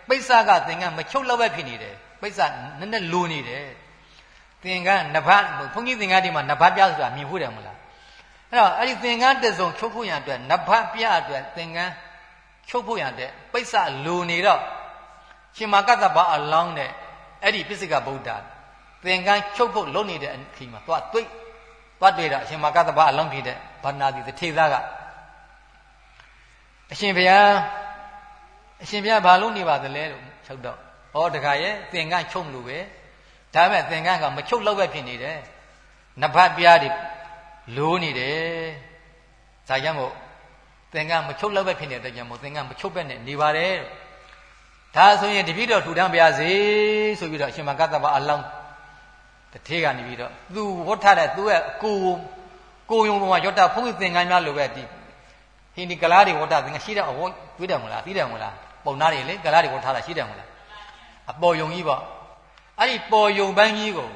ပိဿကသင်္ကန်းမချုပ်လောက်ပဲဖြစ်နေတယ်ပိဿနည်းနည်းလိုနေတယ်သင်္ကန်းနဘတ်ဘုန်းကြီးသင်္ကန်းဒီမှာနဘတ်ပြဆိုတာမြင်ဖို့တယ်မလားအဲ့တော့အဲ့ဒီသင်္ကန်းတစုံချုပ်ဖို့ရန်အတွက်နဘတ်ပြအတွက်သင်္ကန်းချုပ်ဖို့ရန်အတွက်ပိဿလိုနေတော့ရှင်မကတ္တပအလောင်းနဲ့အဲ့ဒီပစ္စကဗုဒ္ဓသင်္ကန်းချုပ်ဖို့လုပ်နေတဲ့အချိန်မှာသွားတွေ့ သွားတွေ့တော့အရှင်မကတ္တပအလောင်းဖြစ်တဲ့ဗန္နာတိတထေသားကအရှင်ဘုရားအရှင်ဘုရားဘာလို့နေပါသလဲလို့ချုပ်တော့ဩတခါရဲ့သင်္ကန်းချုပ်လို့ပဲဒါပေမဲ့သင်္ကန်းကမချုပ်လောက်ပဲဖြစ်နေတယ်နဘတ်ပြားတွေလိုးနေတယ်ဒါကြောင့်မို့သင်္ကန်းမချုပ်လောက်ပဲဖြစ်နေတဲ့ကြောင့်မို့သင်္ကန်းမချုပ်ပဲနဲ့နေပါတယ်ဒါဆိုရင်တပည့်တော်ထူထမ်းပါရစေဆိုပြီးတော့အရှင်မကတ္တဗအလောင်း တထေးကနေပြီးတော့သူဝတ်ထားတဲ့သူ့ရဲ့ကိုကိုယုံပေါ်မှာရော့တာဖုံးသင်္ကန်းများလိုပဲဒီဟင်းဒီကလားတွေဝတ်တာသင်္ကန်းရှိတဲ့အဝတ်တွေးတယ်မလားသိတယ်မလားပုံနာတွေလေကလားတွေဝတ်ထားတာရှိတယ်မလားအပေါ်ယုံကြီးပေါ့အဲ့ဒီပေါ်ယုံပန်းကြီးကို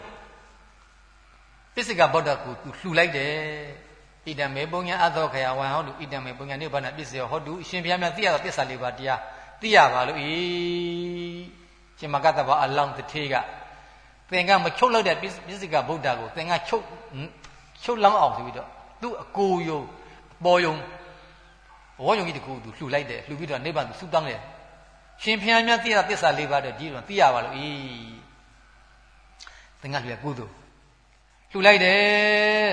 ပစ္စကဗုဒ္ဓကိုသူလှူလိုက်တယ်ဣဒံမေပုံညာအသောခယဝံဟောတုဣဒံမေပုံညာနိဗ္ဗာန်ပစ္စယောဟောတုအရှင်ဘုရားမြတ်သိရသောပစ္စလေးပါတရားသိရပါလို့ဤရှင်မကတ္တဗအလောင်းတထေးက သင်္ကမချုပ်လောက်တဲ့ပစ္စကဗုဒ္ဓကိုသင်္ကချုပ်ချုပ်လောင်းအောင်ဆိုပြီးတော့သူ့အကိုယုံပေါ်ယုံဘောယုံကြီးတကူသူလှူလိုက်တယ်လှူပြီးတော့နိဗ္ဗာန်သူဆူတောင်းတယ်ရှင်ဖျားများသိရသစ္စာလေးပါးတော့ဒီတော့သိရပါလို့ဤသင်္ကလှူရကုသိုလ်လှူလိုက်တယ်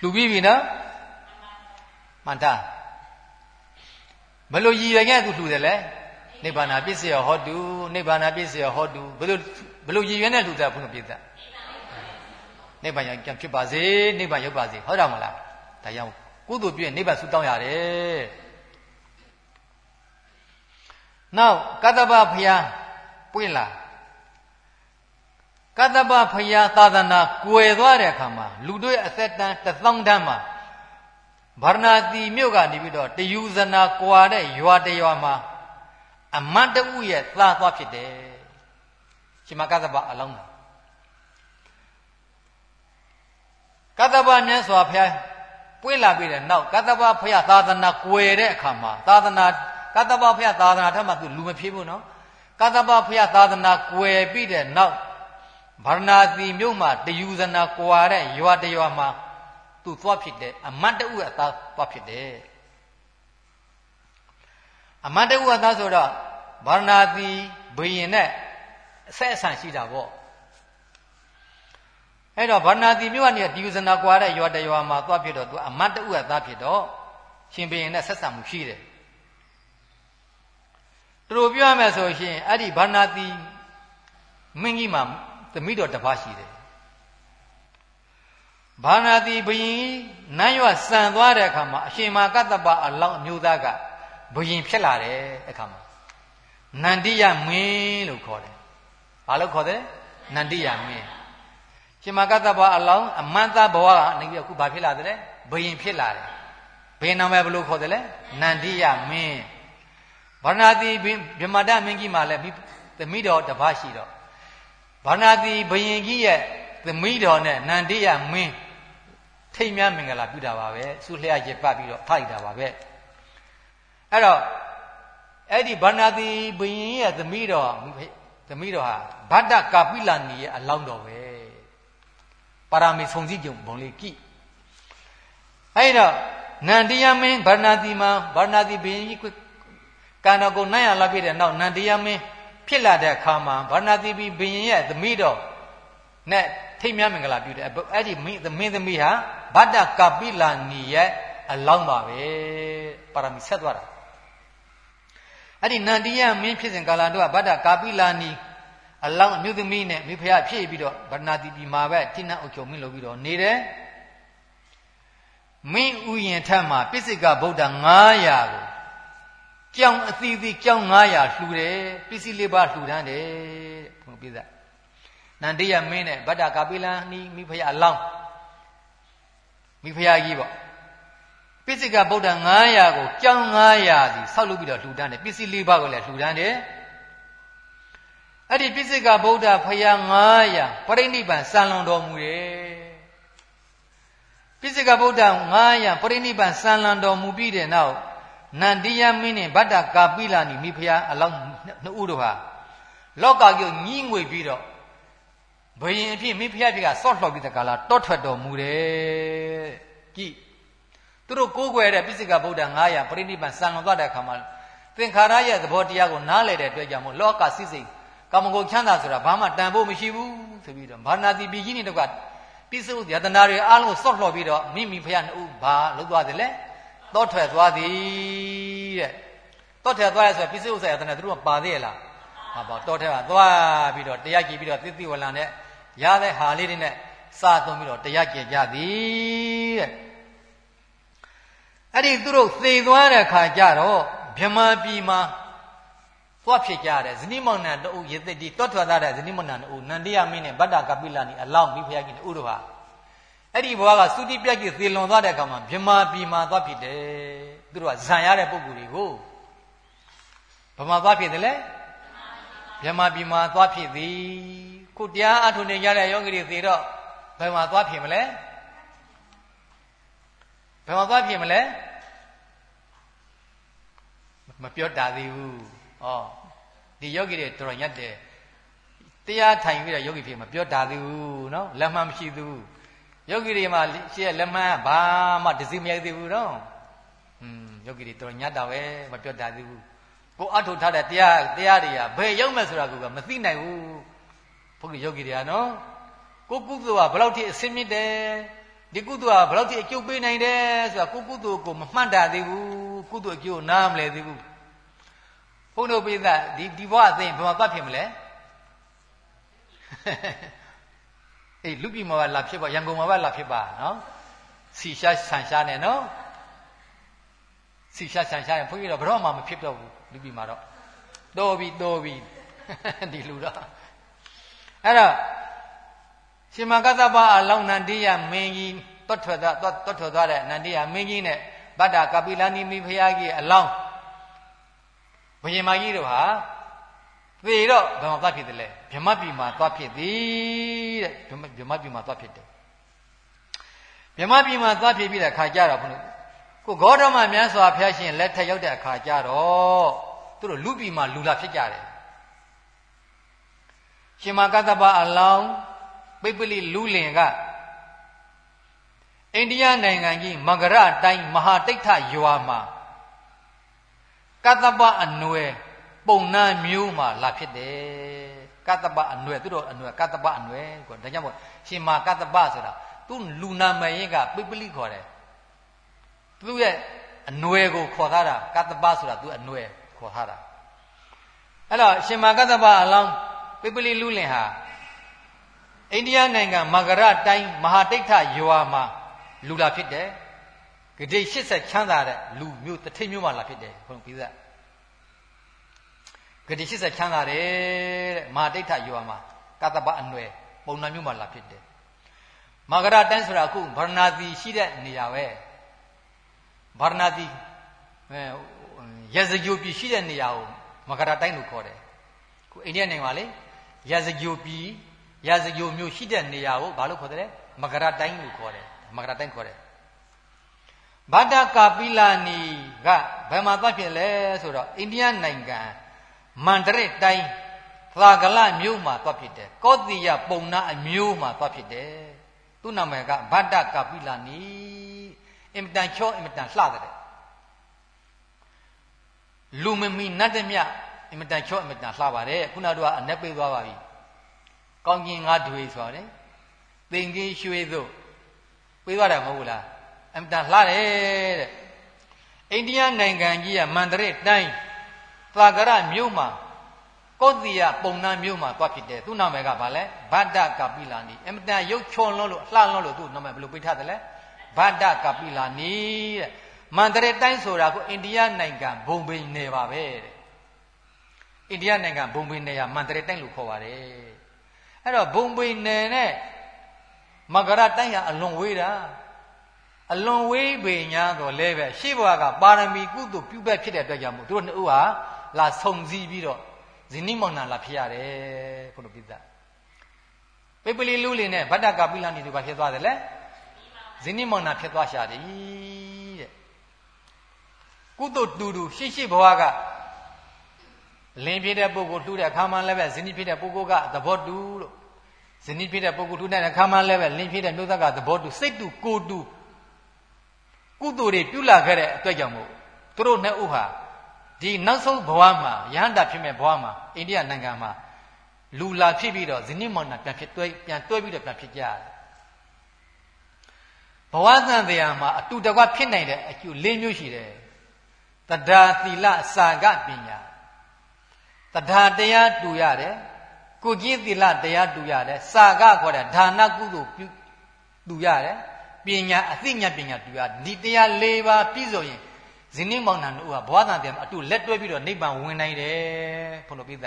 လှူပြီးပြီနော်မှန်တာဘယ်လိုရည်ရွယ်ခဲ့သူလှူတယ်လဲ နိဗ္ဗာန်ပစ္စယဟောတုနိဗ္ဗာန်ပစ္စယဟောတုဘယ်လိုဘယ်လိုရည်ရွယ်နဲ့လှူတာဘုရားပြည့်တဲ့နိဗ္ဗာန်ပြန်ဖြစ်ပါစေနိဗ္ဗာန်ရောက်ပါစေဟုတ်တယ်မလားဒါကြောင့်ကုသိုလ်ပြုရင်နိဗ္ဗာန်ဆုတောင်းရတယ်နောက်ကတ္တဗဖျားပွင့်လာကတ္တဗဖျားသာသနာကွယ်သွားတဲ့အခါမှာလူတို့ရဲ့အသက်တန်းတစ်သောင်းတန်းမှာဗာရဏသီမြို့ကနေပြီးတော့တယူဇနာကွာတဲ့ရွာတရွာမှာ အမတ်တူရဲ့သားသွားဖြစ်တယ်ရှင်မကတ္တဗအလောင်းတာကတ္တဗမြတ်စွာဘုရားပွင့်လာပြီးတဲ့နောက်ကတ္တဗဘုရားသာသနာကွယ်တဲ့အခါမှာသာသနာကတ္တဗဘုရားသာသနာထက်မှသူလူမဖြစ်ဘူးနော်ကတ္တဗဘုရားသာသနာကွယ်ပြီးတဲ့နောက်ဗာရဏသီမြို့မှာတယူဇနာကွာတဲ့ရွာတရွာမှာသူသွားဖြစ်တယ်အမတ်တူအသားသွားဖြစ်တယ် အမတ်တူအသားဆိုတော့ဗာရဏသီဘယင်နဲ့အဆက်အဆံရှိတာပေါ့အဲ့တော့ဗာရဏသီမြို့ကနေဒီယူဇနာကွာတဲ့ရွာတရွာမှာသွားဖြစ်တော့သူအမတ်တူအသားဖြစ်တော့ရှင်ဘယင်နဲ့ဆက်ဆံမှုရှိတယ်သူတို့ပြောရမယ်ဆိုရှင်အဲ့ဒီဗာရဏသီမင်းကြီးမှာသမိတော်တစ်ပါးရှိတယ်ဘာနာတိဘယင်နန်းရွဆန်သွားတဲ့အခါမှာအရှင်မာကတ္တပအလောင်းအမျိုးသားက ဘယင်ဖြစ်လာတဲ့အခါမှာနန္တိယမင်းလို့ခေါ်တယ်။ဘာလို့ခေါ်တယ်။နန္တိယမင်း။ရှင်မာကတ္တပအလောင်းအမန္တဘဝကနေပြီးအခုဘာဖြစ်လာတယ်။ဘယင်ဖြစ်လာတယ်။ဘယင်နာမည်ဘယ်လိုခေါ်တယ်လဲ။နန္တိယမင်း။ဗရဏတိဗြဟ္မတမင်းကြီးမှာလည်းသမီးတော်တစ်ပါးရှိတော့ဗရဏတိဘယင်ကြီးရဲ့သမီးတော်နဲ့နန္တိယမင်းထိတ်မြမင်္ဂလာပြုတာပါပဲဆုလျှရပတ်ပြီးတော့ထားလိုက်တာပါပဲ အဲ့တော့အဲ့ဒီဗန္နာတိဘုရင်ရဲ့သမီးတော်သမီးတော်ဟာဗတ္တကာပိလနီရဲ့အလောင်းတော်ပဲပါရမီဆုံစည်းကြုံဘုံလေးကြည့်အဲ့တော့နန္တိယမင်းဗန္နာတိမှာဗန္နာတိဘုရင်ကြီးကံတော်ကိုနိုင်ရလာပြည့်တဲ့နောက်နန္တိယမင်းဖြစ်လာတဲ့အခါမှာဗန္နာတိဘုရင်ရဲ့သမီးတော်နဲ့ထိတ်မြမင်္ဂလာပြုတယ်အဲ့ဒီမင်းသမင်းသမီးဟာဗတ္တကပိလာနီရဲ့အလောင်းပါပဲပါရမီဆက်သွားတာ အဲ့ဒီနန္တိယမင်းဖြစ်စဉ်ကာလတို့ကဗတ္တကာပိလာနီအလောင်းအမျိုးသမီးနဲ့မိဖုရားဖြစ်ပြီးတော့ဗန္နာတိပြည်မှာပဲတိနအုပ်ချုပ်မင်းလုပ်ပြီးတော့နေတယ်မင်းဥယျင်ထက်မှာပိစိကဗုဒ္ဓ900ကိုကြောင်အသီးသီးကြောင်900လှူတယ်ပစ္စည်းလေးပါလှူဒန်းတယ်တဲ့ဘုံပြည့်စနန္ဒိယမင်းနဲ့ဗတ္တကာပိလန်နီမိဖုရားအလောင်းမိဖုရားကြီးပေါ့ ပိစိကဗုဒ္ဓ900ကိုကြောင်900စီဆောက်လုပ်ပြီးတော့လှူဒန်းတယ်ပစ္စည်းလေးပါကိုလည်းလှူဒန်းတယ်အဲ့ဒီပိစိကဗုဒ္ဓဖရာ900ပြိဋိဘံစံလွန်တော်မူတယ်ပိစိကဗုဒ္ဓ900ပြိဋိဘံစံလွန်တော်မူပြီးတဲ့နောက်နန္ဒီယမင်းနဲ့ဗတ္တကာပိလာနီမိဖရာအလောင်းနှစ်ဦးတို့ဟာလောကကြီးညှိငွေပြီးတော့ဘယင်အဖြစ်မိဖုရားဖြစ်ကဆော့လှော်ပြီးတဲ့ကာလတောထွက်တော်မူတယ်ကြည့် သူတို့ကိုးကွယ်တဲ့ပိစိကဗုဒ္ဓ900ပြိဋိဘံစံလွန်သွားတဲ့အခါမှာသင်္ခါရရဲ့သဘောတရားကိုနားလည်တဲ့အတွက်ကြောင့်မို့လောကစိစိတ်ကာမဂုဏ်ချမ်းသာဆိုတာဘာမှတန်ဖို့မရှိဘူးဆိုပြီးတော့ဘာနာတိပြည်ကြီးနေတော့ကပိစုယတနာတွေအားလုံးဆော့လှော်ပြီးတော့မိမိဖုရားနှစ်ဦးဘာလုပ်သွားတယ်လဲတောထွက်သွားသည်တဲ့တောထွက်သွားရဆိုပိစုဥစ္စာယတနာသူတို့ကပါသေးရလားဟာပေါ့တောထက်ကသွားပြီးတော့တရားကြည့်ပြီးတော့သစ်သီဝလံနဲ့ရတဲ့ဟာလေးတွေနဲ့စာသုံးပြီးတော့တရားကြည့်ကြသည်တဲ့ အဲ့ဒီသူတို့သေသွားတဲ့ခါကျတော့ဗြဟ္မာပြည်မှာသွားဖြစ်ကြတယ်ဇနိမောင်နံတူရေသိတိတောထွက်သားတဲ့ဇနိမောင်နံတူနန္ဒီယမင်းနဲ့ဗတ္တကပိလနီအလောင်းမိဖုရားကြီးနဲ့ဥတို့ဟာအဲ့ဒီဘဝကသုတိပြတ်ကြီးသေလွန်သွားတဲ့အခါမှာဗြဟ္မာပြည်မှာသွားဖြစ်တယ်သူတို့ကဇံရတဲ့ပုဂ္ဂိုလ်တွေကိုဘယ်မှာသွားဖြစ်တယ်လဲမြမပြည်မှာသွားဖြစ်သည်ခုတရားအထုနေကြတဲ့ယောဂီတွေသေတော့ဘယ်မှာသွားဖြစ်မလဲ ဘယ်မှာသွားပြင်မလဲမပြောတာသေးဘူးဩဒီယောဂီတွေတော်တော်ညက်တယ်တရားထိုင်ပြီးတော့ယောဂီဖြစ်မပြောတာသေးဘူးနော်လက်မှန်မရှိသေးဘူးယောဂီတွေမှာရှေ့လက်မှန်ဘာမှဒစီမရိုက်သေးဘူးနော်อืมယောဂီတွေတော်တော်ညက်တာပဲမပြောတာသေးဘူးကိုအထုတ်ထားတဲ့တရားတရားတွေကဘယ်ရောက်မဲ့ဆိုတာကိုကမသိနိုင်ဘူးဘုရားယောဂီတွေကနော်ကိုကုသိုလ်ကဘယ်လောက်ထိအစင်းမြင့်တယ် ဒီကုသိုလ်ကဘယ်လောက်ထိအကျုပ်ပေးနိုင်တယ်ဆိုတာကိုကုသိုလ်ကိုမမှတ်တာသေးဘူးကုသိုလ်အကျိုးနားမလဲသေးဘူးဘုန်းတော်ပိသဒီဒီဘဝအသိဘယ်မှာပတ်ဖြစ်မလဲအေးလူပြည်မှာလာဖြစ်ပါရန်ကုန်မှာပါလာဖြစ်ပါနော်စီရှားဆန်ရှားနေနော်စီရှားဆန်ရှားနေဘုန်းကြီးတော့ဘယ်တော့မှမဖြစ်တော့ဘူးလူပြည်မှာတော့တော်ပြီတော်ပြီဒီလူတော့အဲ့တော့ ရှင်မကသဗ္ဗအလောင်းနန္ဒီယမင်းကြီးတွတ်ထွက်သွားတွတ်ထွက်သွားတဲ့နန္ဒီယမင်းကြီးနဲ့ဗတ္တကပိလနိမိဖရာကြီးအလောင်းဘုရင်မကြီးတို့ဟာသေတော့ဘယ်မှာသွားဖြစ်တယ်လဲဗြဟ္မပြည်မှာသွားဖြစ်သည်တဲ့ဗြဟ္မပြည်မှာသွားဖြစ်တယ်ဗြဟ္မပြည်မှာသွားဖြစ်ပြီးတဲ့ခါကျတော့ဘုရားကိုဂေါတမမြတ်စွာဘုရားရှင်လက်ထက်ရောက်တဲ့အခါကျတော့သူတို့လူပြည်မှာလူလာဖြစ်ကြတယ်ရှင်မကတ္တပအလောင်း ပိပလိလူလင်ကအိန္ဒိယနိုင်ငံကြီးမဂရတိုင်းမဟာတိဋ္ဌရွာမှာကတ္တပအနွယ်ပုံနာမျိုးမှာလာဖြစ်တယ်ကတ္တပအနွယ်သူတို့အနွယ်ကတ္တပအနွယ်ကိုဒါကြောင့်မို့ရှင်မကတ္တပဆိုတာသူလူနာမယင်ကပိပလိခေါ်တယ်သူ့ရဲ့အနွယ်ကိုခေါ်ထားတာကတ္တပဆိုတာသူ့အနွယ်ခေါ်ထားတာအဲ့တော့ရှင်မကတ္တပအလောင်းပိပလိလူလင်ဟာ အိန္ဒိယနိုင်ငံမဂရတိုင်းမဟာတိဋ္ဌရွာမှာလူလာဖြစ်တယ်ဂတိ80ချမ်းသာတဲ့လူမျိုးတထိတ်မျိုးမှလာဖြစ်တယ်ဘုန်းကြီးပြဂတိ80ချမ်းသာတယ်တဲ့မဟာတိဋ္ဌရွာမှာကတ္တပအနွယ်ပုံနာမျိုးမှလာဖြစ်တယ်မဂရတိုင်းဆိုတာအခုဗရဏာသီရှိတဲ့နေရာပဲဗာရဏသီရဇဂိုပြည်ရှိတဲ့နေရာကိုမကရာတိုင်းလို့ခေါ်တယ်ခုအိန္ဒိယနိုင်ငံမှာလေရဇဂိုပြည် ရဇဂိုမြို့ရှိတဲ့နေရာကိုဘာလို့ခေါ်တယ်မကရာတိုင်းလို့ခေါ်တယ်မကရာတိုင်းခေါ်တယ်ဗဒ္ဒကာပိလာနီကဘယ်မှာသွားဖြစ်လဲဆိုတော့အိန္ဒိယနိုင်ငံမန္တရတိုင်းသာကလမြို့မှာသွားဖြစ်တယ်ကောတိယပုံနာအမျိုးမှာသွားဖြစ်တယ်သူ့နာမည်ကဗဒ္ဒကာပိလာနီအင်မတန်ချောအင်မတန်လှတဲ့လူမမီနတ်တမြအင်မတန်ချောအင်မတန်လှပါတယ်ခုနကတော့အ내ပေးသွားပါပြီ ကောင်းကင်ငါတွေဆိုရတယ်သင်္ကေရွှေသို့ပေးသွားတယ်မဟုတ်ဘူးလားအင်မတန်လှတယ်တဲ့အိန္ဒိယနိုင်ငံကြီးကမန္တရတိုင်းသာကရမြို့မှာကောတိယပုံနာမြို့မှာသွားဖြစ်တယ်သူ့နာမည်ကဘာလဲဗဒ္ဒကပိလာနီအင်မတန်ရုပ်ချွန်လို့လို့လှလွန်းလို့သူ့နာမည်ဘယ်လိုပေးထားတယ်လဲဗဗဒ္ဒကပိလာနီတဲ့မန္တရတိုင်းဆိုတာကိုအိန္ဒိယနိုင်ငံဘုံဘိန်နယ်ပါပဲတဲ့အိန္ဒိယနိုင်ငံဘုံဘိန်နယ်ကမန္တရတိုင်းလို့ခေါ်ပါတယ် အဲ့တော့ဘုံဘိန်နယ်နဲ့မကရတိုင်းကအလွန်ဝေးတာအလွန်ဝေးပေညာတော့လဲပဲရှေ့ဘဝကပါရမီကုသိုလ်ပြုဘက်ဖြစ်တဲ့အတွက်ကြောင့်မို့တို့နှစ်ဦးဟာလာဆုံစည်းပြီးတော့ဇနိမောင်နာလာဖြစ်ရတယ်ဘုလိုပြသပိပလီလူလင်းနဲ့ဗတ္တကပိလန်ဒီတို့ကဖြစ်သွားတယ်လေဇနိမောင်နာဖြစ်သွားရှာတယ်တဲ့ကုသိုလ်တူတူရှိရှိဘဝက လင်းဖြစ်တဲ့ပုဂ္ဂိုလ်တူတဲ့အခါမှလည်းပဲဇနိဖြစ်တဲ့ပုဂ္ဂိုလ်ကသဘောတူလို့ဇနိဖြစ်တဲ့ပုဂ္ဂိုလ်တူတဲ့အခါမှလည်းပဲလင်းဖြစ်တဲ့မျိုးသားကသဘောတူစိတ်တူကိုတူကုသိုလ်တွေပြုလာခဲ့တဲ့အတွက်ကြောင့်မို့သူတို့နှစ်ဦးဟာဒီနောက်ဆုံးဘဝမှာရဟန္တာဖြစ်မဲ့ဘဝမှာအိန္ဒိယနိုင်ငံမှာလူလာဖြစ်ပြီးတော့ဇနိမောင်နာပြန်ဖြစ်တွဲပြန်တွဲပြီးတော့ပြန်ဖြစ်ကြတယ်ဘဝသံတရားမှာအတူတကွဖြစ်နိုင်တဲ့အကျိုး၄မျိုးရှိတယ်တဒါသီလစာကပညာ တဒါတရားတူရတယ်ကိုကြီးသီလတရားတူရတယ်စာကခေါ်တဲ့ဒါနကုသိုလ်ပြုတူရတယ်ပညာအသိဉာဏ်ပညာတူရဒီတရား၄ပါးပြည့်စုံရင်ဇင်းနှမောင်နှံတို့ကဘဝတန်တရားအတူလက်တွဲပြီးတော့နိဗ္ဗာန်ဝင်နိုင်တယ်ဘုလိုပြသ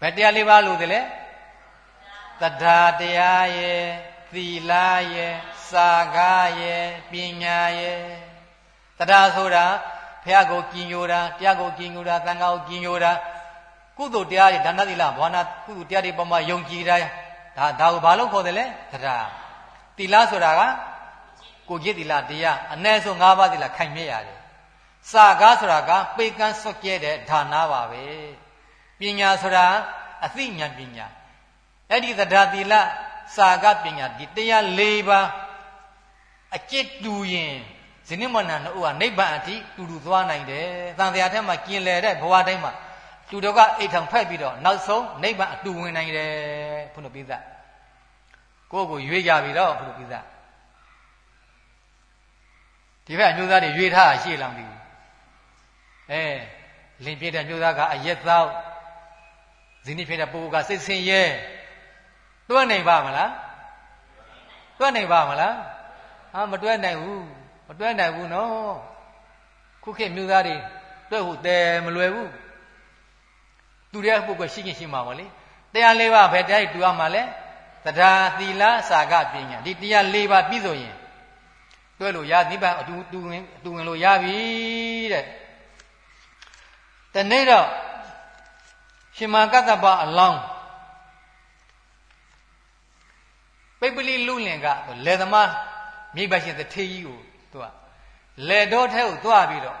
ဘယ်တရား၄ပါးလို့တည်းလဲတထာတရားရဲ့သီလရဲ့စာကားရဲ့ပညာရဲ့တရားဆိုတာ ဘုရားကိုကြည်ညိုတာတရားကိုကြည်ညိုတာသံဃာကိုကြည်ညိုတာကုသိုလ်တရားတွေဒါနသီလဘာနာကုသိုလ်တရားတွေပေါ်မှာယုံကြည်တာဒါဒါကိုဘာလို့ခေါ်တယ်လဲတရားသီလဆိုတာကကိုကြည်သီလတရားအ ਨੇ ဆုံး၅ပါးသီလခိုင်မြဲရတယ်စာကားဆိုတာကပေကန်းဆွတ်ကျဲတဲ့ဌာနပါပဲပညာဆိုတာအသိဉာဏ်ပညာအဲ့ဒီသဒ္ဓသီလစာကပညာဒီတရား၄ပါးအကျစ်တူရင် ဇနိမဏနှစ်ဦးကနိဗ္ဗာန်အထိတူတူသွားနိုင်တယ်။တန်တရားထဲမှာကျင်လည်တဲ့ဘဝတိုင်းမှာတူတော်ကအိတ်ထောင်ဖက်ပြီးတော့နောက်ဆုံးနိဗ္ဗာန်အတူဝင်နိုင်တယ်ဘုလိုပိသကိုယ့်ကိုရွေးကြပြီတော့ဘုလိုပိသဒီဘက်အမျိုးသားတွေရွေးထားတာရှိလားမသိဘူး။အဲလင်ပြည့်တဲ့မျိုးသားကအရက်သောဇနိဖြစ်တဲ့ပုဂ္ဂိုလ်ကစိတ်ဆင်းရဲတွန်းနိုင်ပါမလားတွန်းနိုင်ပါမလားဟာမတွဲနိုင်ဘူး မတွဲနိုင်ဘူးနော်ခုခေတ်မျိုးသားတွေတွဲဖို့တဲမလွယ်ဘူးသူတဲ့ပုဂ္ဂိုလ်ရှိခင်ရှိမှာပေါ့လေတရားလေးပါးဘယ်တရားတူရမှာလဲတရားသီလစာကပညာဒီတရားလေးပါးပြီးဆိုရင်တွဲလို့ရနိဗ္ဗာန်အတူတူဝင်အတူဝင်လို့ရပြီတဲ့တနေ့တော့ရှင်မာကတ္တပအလောင်းပိပလိလူလင်ကလေသမားမိဘရှင်တထေးကြီးကိုသူက လေတော့ထဲကိုသွားပြီးတော့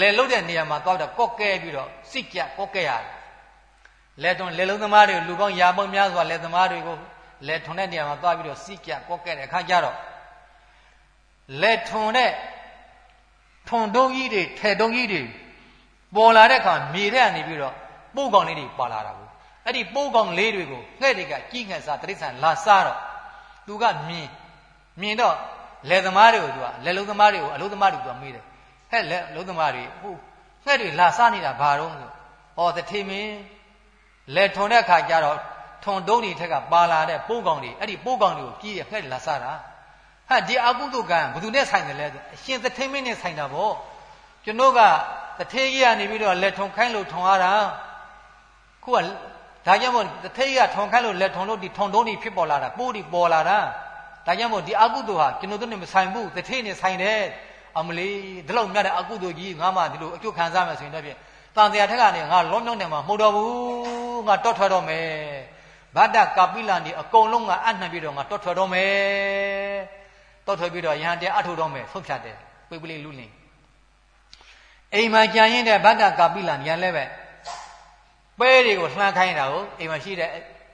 လေလုတ်တဲ့နေရာမှာသွားတော့ကော့ကဲပြီးတော့စိတ်ကြကော့ကဲရတယ်လေတွန်လေလုံးသမားတွေလူကောင်းရာပေါင်းများစွာလေသမားတွေကိုလေထွန်တဲ့နေရာမှာသွားပြီးတော့စိတ်ကြကော့ကဲတဲ့အခါကျတော့လေထွန်တဲ့ထွန်တုံးကြီးတွေထဲတုံးကြီးတွေပေါ်လာတဲ့အခါမြေထဲကနေပြီးတော့ပိုးကောင်လေးတွေပါလာတာကိုအဲ့ဒီပိုးကောင်လေးတွေကိုငှဲ့တွေကကြီးငှက်စားတရိစ္ဆာန်လာစားတော့သူကမြင်မြင်တော့ လယ်သမားတွေကိုသူကလယ်လုံးသမားတွေကိုအလုံးသမားတွေကိုသူကမေးတယ်ဟဲ့လက်လုံးသမားတွေဟိုငှက်တွေလာစားနေတာဘာတော့ဆိုဟောတထေမင်းလယ်ထုံတဲ့အခါကျတော့ထုံတုံးတွေထက်ကပါလာတဲ့ပိုးကောင်တွေအဲ့ဒီပိုးကောင်တွေကိုကြီးရငှက်လာစားတာဟာဒီအကုသိုလ်ကံဘယ်သူနဲ့ဆိုင်တယ်လဲအရှင်တထေမင်းနဲ့ဆိုင်တာဗောကျွန်တော်ကတထေကြီးကနေပြီးတော့လက်ထုံခိုင်းလို့ထုံရတာခုကဒါကြောင့်မို့တထေကြီးကထုံခိုင်းလို့လက်ထုံလို့ဒီထုံတုံးတွေဖြစ်ပေါ်လာတာပိုးတွေပေါ်လာတာ ဒါကြောင့်မို့ဒီအကုသိုလ်ဟာကျွန်တော်တို့နဲ့မဆိုင်ဘူးတထေနဲ့ဆိုင်တယ်အမလီဒီလောက်မြတ်တဲ့အကုသိုလ်ကြီးငါမှဒီလိုအကျိုးခံစားမယ်ဆိုရင်တော့ဖြင့်တန်တရားထက်ကနေငါလုံးလုံးနဲ့မှမဟုတ်တော့ဘူးငါတော့ထွက်တော့မယ်ဗဒ္ဒကပိလန်ဒီအကုန်လုံးကအနှံ့ပြီးတော့ငါတော့ထွက်တော့မယ်တော့ထွက်ပြီးတော့ယဟန်တရားအထုတ်တော့မယ်ဆုံးဖြတ်တယ်ပိပလိလူလင်အိမ်မှာကြာရင်တဲ့ဗဒ္ဒကပိလန်ညာလဲပဲပဲတွေကိုလှမ်းခိုင်းတာကိုအိမ်မှာရှိတဲ့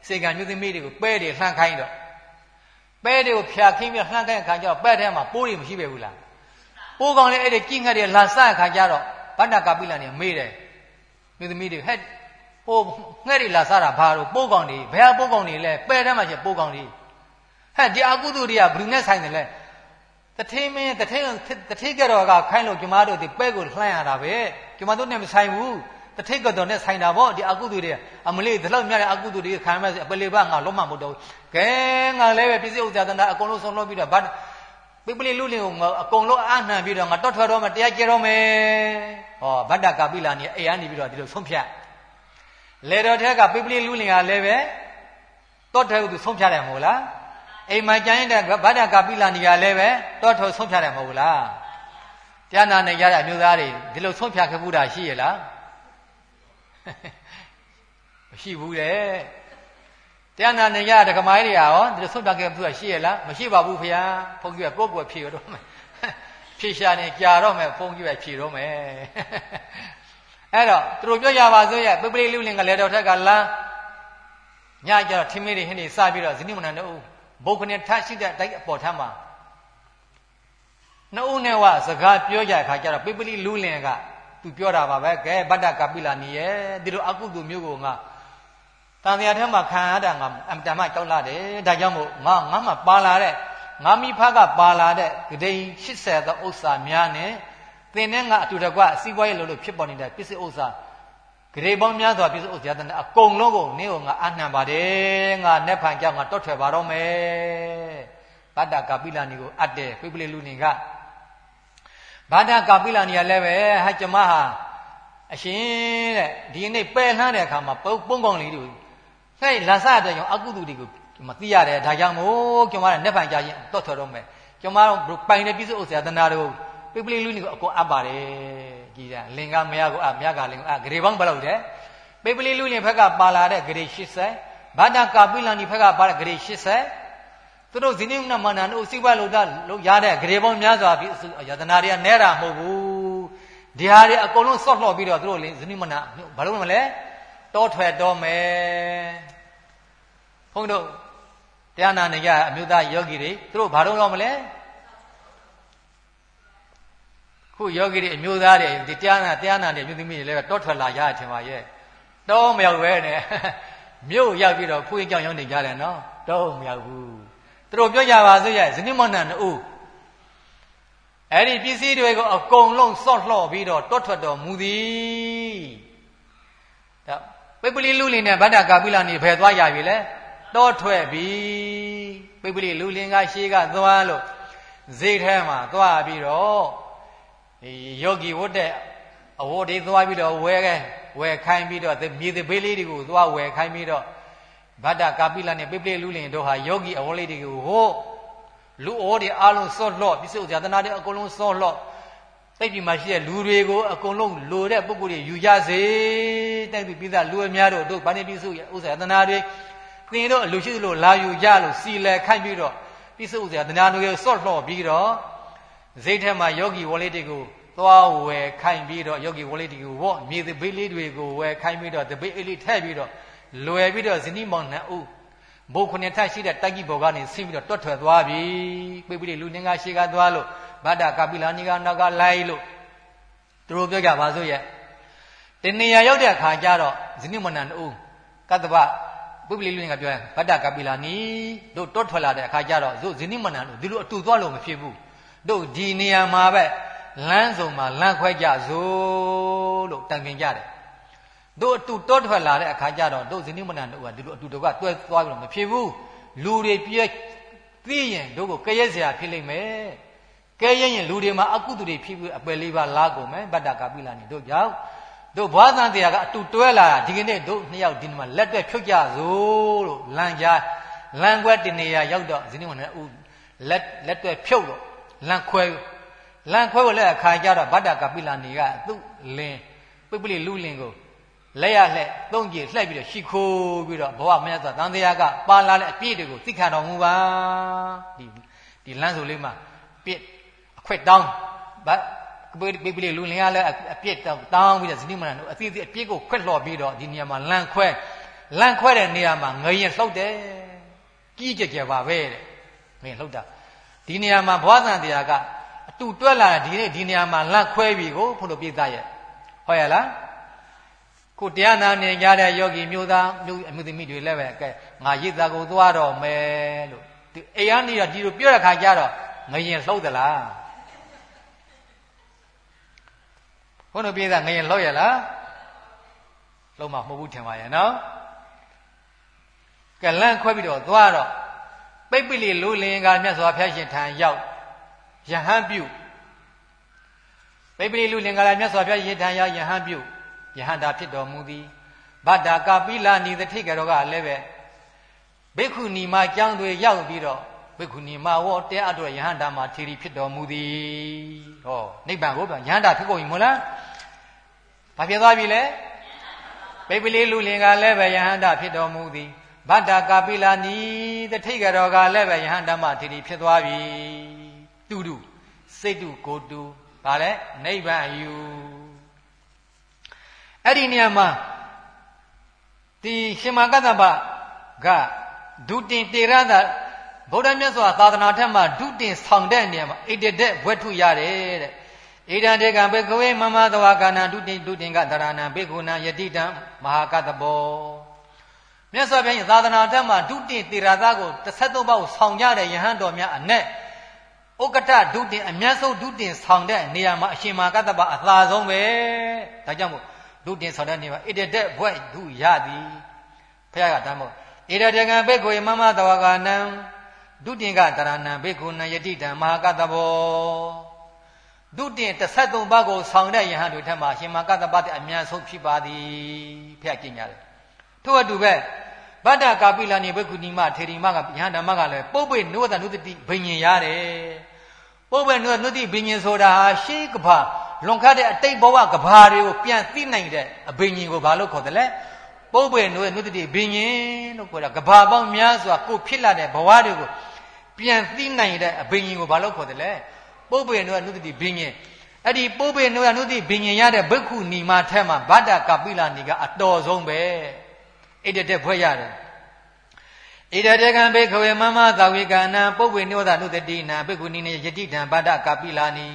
စေကံမျိုးသမီးတွေကိုပဲတွေလှမ်းခိုင်းတော့ ပဲတွေကိုဖြာခင်းပြီးလှမ်းခိုင်းခါကျတော့ပဲထဲမှာပိုးတွေမရှိပဲဘူးလားပိုးကောင်လေးအဲ့ဒီကြည့်ငှက်တွေလာစခါကျတော့ဗဒ္ဒကပိလန်နေမေးတယ်မျိုးသမီးတွေဟဲ့ဟိုငှက်တွေလာစတာဘာလို့ပိုးကောင်တွေဘယ်ပိုးကောင်တွေလဲပဲထဲမှာရှိပိုးကောင်တွေဟဲ့ဒီအကုသိုလ်တွေကဘယ်သူနဲ့ဆိုင်တယ်လဲတထေးမင်းတထေးတထေးကြတော့ကခိုင်းလို့ကျမတို့ဒီပဲကိုလှမ်းရတာပဲကျမတို့နဲ့မဆိုင်ဘူး တထိတ်ကတော်နဲ့ဆိုင်တာပေါ့ဒီအကုသိုလ်တွေအမလေးဒီလောက်များတဲ့အကုသိုလ်တွေခံရမယ်အပလေးပါငါလုံးမမဟုတ်တော့ကဲငါလည်းပဲပြည့်စုံဥစ္စာတနာအကုန်လုံးဆုံးလို့ပြီးတော့ဗတ်ပိပလိလူလင်ကိုအကုန်လုံးအနှံပြီးတော့ငါတော့ထွက်တော့မယ်တရားကျတော့မယ်ဟောဗတ္တကာပိလာနေအိယာနေပြီးတော့ဒီလိုဆုံးဖြတ်လေတော်ထက်ကပိပလိလူလင်ကလည်းပဲတော့ထွက်သူဆုံးဖြတ်တယ်မဟုတ်လားအိမ်မှာကျန်တဲ့ဗတ္တကာပိလာနေကလည်းပဲတော့ထွက်ဆုံးဖြတ်တယ်မဟုတ်လားတရားနာနေကြတဲ့အမျိုးသားတွေဒီလိုဆုံးဖြတ်ခဲ့ဘူးတာရှိရလား မရှိဘူးတဲ့တရားနာနေကြတဲ့ကမိုင်းတွေကရောဒီလိုဆုံးဖြတ်ခဲ့ဘူးတာရှိရလားမရှိပါဘူးဖေဟာဘုန်းကြီးကကိုယ့်ကိုယ်ဖြေရတော့မယ်ဖြေရှာနေကြာတော့မယ်ဘုန်းကြီးပဲဖြေတော့မယ်အဲ့တော့သူတို့ပြောကြပါစို့ရဲ့ပိပလိလူလင်ကလည်းတော့ထက်ကလမ်းညကျတော့ထင်းမေးတွေဟင်းတွေစပြီးတော့ဇနိမဏန်တို့ဘုတ်ခနဲ့ထရှိတဲ့တိုက်အပေါ်ထမ်းမှာနှစ်ဦးနဲ့ဝစကားပြောကြတဲ့ခါကျတော့ပိပလိလူလင်က သူပြောတာပါပဲကဲဗတ္တကပိလာနီရဲ့ဒီလိုအကုသိုလ်မျိုးကိုငါတန်တရားထဲမှာခံရတာငါအမတမကြောက်လာတယ်ဒါကြောင့်မို့ငါငါမှပါလာတဲ့ငါမိဖကပါလာတဲ့ဂဒိန်80သောဥစ္စာများနဲ့သင်နဲ့ငါအတူတကွစီးပွားရေးလုပ်လို့ဖြစ်ပေါ်နေတဲ့ပစ္စည်းဥစ္စာဂရေပေါင်းများစွာပစ္စည်းဥစ္စာတည်းအကုန်လုံးကိုနင်းကိုငါအနှံပါတယ်ငါနဲ့ဖန်ကြောင့်ငါတွတ်ထွက်ပါတော့မယ်ဗတ္တကပိလာနီကိုအပ်တယ်ပိပလိလူနေက ဘာဒကာပိလာနေရလဲပဲဟာကျမဟာအရှင်တဲ့ဒီနေ့ပယ်လှမ်းတဲ့အခါမှာပုံပုံကောင်းလေးတွေဟဲ့လာစတဲ့ကြောင့်အကုသိုလ်တွေကိုမသိရတယ်ဒါကြောင့်မို့ကျမကနှစ်ဖန်ကြာရင်တော့ထွက်တော့မယ်ကျမတို့ပိုင်တဲ့ပြည့်စုံဥစ္စာတနာတို့ပိပလိလူနေကိုအကုန်အပ်ပါတယ်ကြည်တာလင်္ကာမရကိုအမြတ်ကလင်အဂရေပေါင်းဘယ်လောက်တဲ့ပိပလိလူနေဘက်ကပါလာတဲ့ဂရေ80ဘာဒကာပိလာနေဘက်ကပါတဲ့ဂရေ80 သူတို့ဇိနိမမနန်တို့စိဝလုဒ္ဒလို့ရတဲ့ဂရေပေါင်းများစွာပြီးယတနာတွေကနဲတာမဟုတ်ဘူးဒီဟာတွေအကုန်လုံးဆော့လှော့ပြီးတော့သူတို့ဇိနိမနဘာလို့မလဲတောထွက်တော်မယ်ဘုန်းတို့တရားနာနေကြအမျိုးသားယောဂီတွေသူတို့ဘာလို့တော့မလဲခုယောဂီတွေအမျိုးသားတွေဒီတရားနာတရားနာတွေမြို့သမီးတွေလည်းတောထွက်လာရထင်ပါရဲ့တောမရောက်ပဲနဲ့မြို့ရောက်ပြီးတော့ဖူးရင်ကြောင်ရောက်နေကြတယ်နော်တောမရောက်ဘူး သူတို့ပြောကြပါစို့ရဲ့ဇနိမဏန်တို့အဲ့ဒီပစ္စည်းတွေကိုအကုန်လုံးစော့လှော့ပြီးတော့တွတ်ထွက်တော်မူသည်ဒါပိပလိလူလင်နဲ့ဗဒ္ဒကာပိလနေဖယ်သွားရပြီလေတောထွက်ပြီပိပလိလူလင်ကရှေးကသွားလို့ဈေးထဲမှာသွားပြီးတော့ဒီယောဂီဝတ်တဲ့အဝတ်တွေသွားပြီးတော့ဝဲခဲဝဲခိုင်းပြီးတော့မြေသဘေးလေးတွေကိုသွားဝဲခိုင်းပြီးတော့ ဗဒ္ဒကာပိလနဲ့ပိပလိလူလင်တို့ဟာယောဂီအဝလေးတွေကိုဟိုလူဩတွေအလုံးစော့လှော့ပြစ္ဆုတ်ဇာတနာတွေအကုန်လုံးစော့လှော့တိတ်ပြီမှာရှိတဲ့လူတွေကိုအကုန်လုံးလိုတဲ့ပုဂ္ဂိုလ်တွေယူကြစေတိုက်ပြီပြည်သားလူအများတို့တို့ဗာနေပြစ္ဆုတ်ရဲ့ဥစ္စာတနာတွေသင်တို့အလူရှိသလိုလာယူကြလို့စီလဲခိုက်ပြီးတော့ပြစ္ဆုတ်ဇာတနာတွေစော့လှော့ပြီးတော့ဇိတ်ထဲမှာယောဂီဝလေးတွေကိုသွားဝယ်ခိုင်းပြီးတော့ယောဂီဝလေးတွေကိုဝေါ့မြေသဘေးလေးတွေကိုဝယ်ခိုင်းပြီးတော့သဘေးအလေးထည့်ပြီးတော့ လွယ်ပြီးတော့ဇနီးမောင်နှံဦးဘုတ်ခုနှစ်ထပ်ရှိတဲ့တိုက်ကြီးဘော်ကနေဆင်းပြီးတော့တွတ်ထွက်သွားပြီပိပိလူနင်းကရှေ့ကသွားလို့ဗဒ္ဒကပိလာနိကနောက်ကလိုက်လို့သူတို့ပြောကြပါစို့ရဲ့တနေရာရောက်တဲ့အခါကျတော့ဇနီးမောင်နှံဦးကတ္တဗပိပိလူနင်းကပြောရင်ဗဒ္ဒကပိလာနိတို့တွတ်ထွက်လာတဲ့အခါကျတော့ဇုဇနီးမောင်နှံတို့ဒီလိုအတူသွားလို့မဖြစ်ဘူးတို့ဒီနေရာမှာပဲလမ်းစုံမှာလမ်းခွဲကြစို့လို့တန်ပြင်ကြတယ် တို့အတူတောထွက်လာတဲ့အခါကျတော့တို့ဇနိမဏတို့ကဒီလိုအတူတကွတွဲသွားပြီးတော့မဖြစ်ဘူးလူတွေပြည့်သိရင်တို့ကိုကရဲစရာဖြစ်လိမ့်မယ်ကဲရင်ရင်လူတွေမှာအကုသိုလ်တွေဖြစ်ပြီးအပယ်လေးပါလာကုန်မယ်ဗတ္တကပိလာနေတို့ကြောင့်တို့ဘွားသံတရားကအတူတွဲလာတာဒီကနေ့တို့နှစ်ယောက်ဒီမှာလက်တွဲဖြုတ်ကြစို့လို့လမ်းကြားလမ်းခွဲတင်နေရရောက်တော့ဇနိမဏနဲ့ဦးလက်လက်တွဲဖြုတ်တော့လမ်းခွဲလမ်းခွဲကိုလည်းအခါကျတော့ဗတ္တကပိလာနေကသူ့လင်းပိပလိလူလင်းကို လက်ရလှဲ့သုံးကြည့်လှဲ့ပြီးတော့ရှ िख ိုးပြီးတော့ဘဝမြတ်စွာတန်တရားကပါလာတဲ့အပြည့်တွေကိုသိခံတော်မူပါဒီဒီလမ်းစုလေးမှာပြည့်အခွက်တောင်းဗတ်ပိပိလေးလူလင်ရလဲအပြည့်တောင်းတောင်းပြီးတော့ဇနိမဏတို့အသီးသီးအပြည့်ကိုခွက်လှော်ပြီးတော့ဒီနေရာမှာလမ်းခွဲလမ်းခွဲတဲ့နေရာမှာငရင်လှုပ်တယ်ကြီးကြကြပါပဲတဲ့ငရင်လှုပ်တာဒီနေရာမှာဘဝတန်တရားကအတူတွက်လာဒီနေ့ဒီနေရာမှာလမ်းခွဲပြီးကိုဖို့လို့ပြသရဲ့ဟုတ်ရလား ကိုတရားနာနေကြတဲ့ယောဂီမျိုးသားမျိုးအမျိုးသမီးတွေလည်းပဲကဲငါရစ်သားကိုသွားတော့မယ်လို့ဒီအိယာနေရဒီလိုပြောတဲ့ခါကျတော့ငရင်လှုပ်သလားဘုန်းတော်ပြေးတာငရင်လှုပ်ရလားလုံးမမဟုတ်ဘူးထင်ပါရဲ့နော်ကလန့်ခွဲပြီးတော့သွားတော့ပိတ်ပိလိလူလင်ကမြတ်စွာဘုရားရှင်ထံရောက်ယဟန်ပြုပိတ်ပိလိလူလင်ကလည်းမြတ်စွာဘုရားရှင်ထံရောက်ယဟန်ပြု ယဟန္တာဖြစ်တော်မူသည်ဗတ္တာကပိလာနိသတိကရောကလည်းပဲဘိက္ခုနီမကျောင်းတွေရောက်ပြီးတော့ဘိက္ခုနီမဝေါတဲအတွက်ယဟန္တာမှာထေရီဖြစ်တော်မူသည်ဟောနိဗ္ဗာန်ကိုပြောယဟန္တာဖြစ်ကုန်ပြီမို့လားဘာဖြစ်သွားပြီလဲပိပိလေးလူလင်ကလည်းပဲယဟန္တာဖြစ်တော်မူသည်ဗတ္တကာပိလာနီတထိတ်ကတော်ကလည်းပဲယဟန္တာမှာထေရီဖြစ်သွားပြီတူတူစိတ်တူကိုတူဗါလဲနိဗ္ဗာန်ယူ အဲ့ဒီနေရာမှာဒီရှင်မကတ္တပကဒုတင်တေရသဗုဒ္ဓမြတ်စွာသာသနာထက်မှာဒုတင်ဆောင်တဲ့နေရာမှာဣတတဲ့ဘွဲ့ထုရတယ်တဲ့ဣဒံတေကံဘေကဝေမမသဝကာနံဒုတင်ဒုတင်ကတရဏံဘေကုဏယတိတံမဟာကတဘောမြတ်စွာဘုရားသာသနာထက်မှာဒုတင်တေရသကို33ပါးကိုဆောင်ကြတဲ့ယဟန်တော်များအ내ဥက္ကဋဒုတင်အမျက်ဆုံးဒုတင်ဆောင်တဲ့နေရာမှာအရှင်မဟာကတ္တပအသာဆုံးပဲဒါကြောင့်မို့ ဒုတင်ဆောင်တဲ့နေရာဣတတဲ့ဘွဲ့ဒုရသည်ဖခင်ကတမ်းမို့ဣရတကံဘေကွေမမတဝကနံဒုတင်ကတရဏံဘေကုဏယတိတံမဟာကတဘောဒုတင်33ပါးကိုဆောင်တဲ့ယဟန်တွေထက်မှာရှင်မကတ္တပတဲ့အမြန်ဆုံးဖြစ်ပါသည်ဖခင်ကြင်ရတယ်ထို့အတူပဲဗတ္တကာပိလနိဘေကုဏီမထေရီမကယဟန်ဓမ္မကလည်းပုပ္ပေနုဝတနုတတိဘိညာရတယ်ပုပ္ပေနုဝနုတတိဘိညာဆိုတာဟာရှေးကဘာ လွန်ခတ်တဲ့အတိတ်ဘဝကဘာတွေကိုပြန်သိနိုင်တဲ့အဘိညာဉ်ကိုဘာလို့ခေါ်တယ်လဲပုပ္ပေနုရဲ့နုတတိဘိညာဉ်လို့ခေါ်တာကဘာပေါင်းများစွာကိုဖြစ်လာတဲ့ဘဝတွေကိုပြန်သိနိုင်တဲ့အဘိညာဉ်ကိုဘာလို့ခေါ်တယ်လဲပုပ္ပေနုရဲ့နုတတိဘိညာဉ်အဲ့ဒီပုပ္ပေနုရဲ့နုတတိဘိညာဉ်ရတဲ့ဘိက္ခုနီမထဲမှာဗတ္တကပိလာနီကအတော်ဆုံးပဲအဲ့တဲ့ဖွဲ့ရတယ်ဣဒတေကံဘေခဝေမမသာဝေကနာပုပ္ပေနိဝဒနုတတိနာဘိက္ခုနီနေယတိတံဗတ္တကပိလာနီ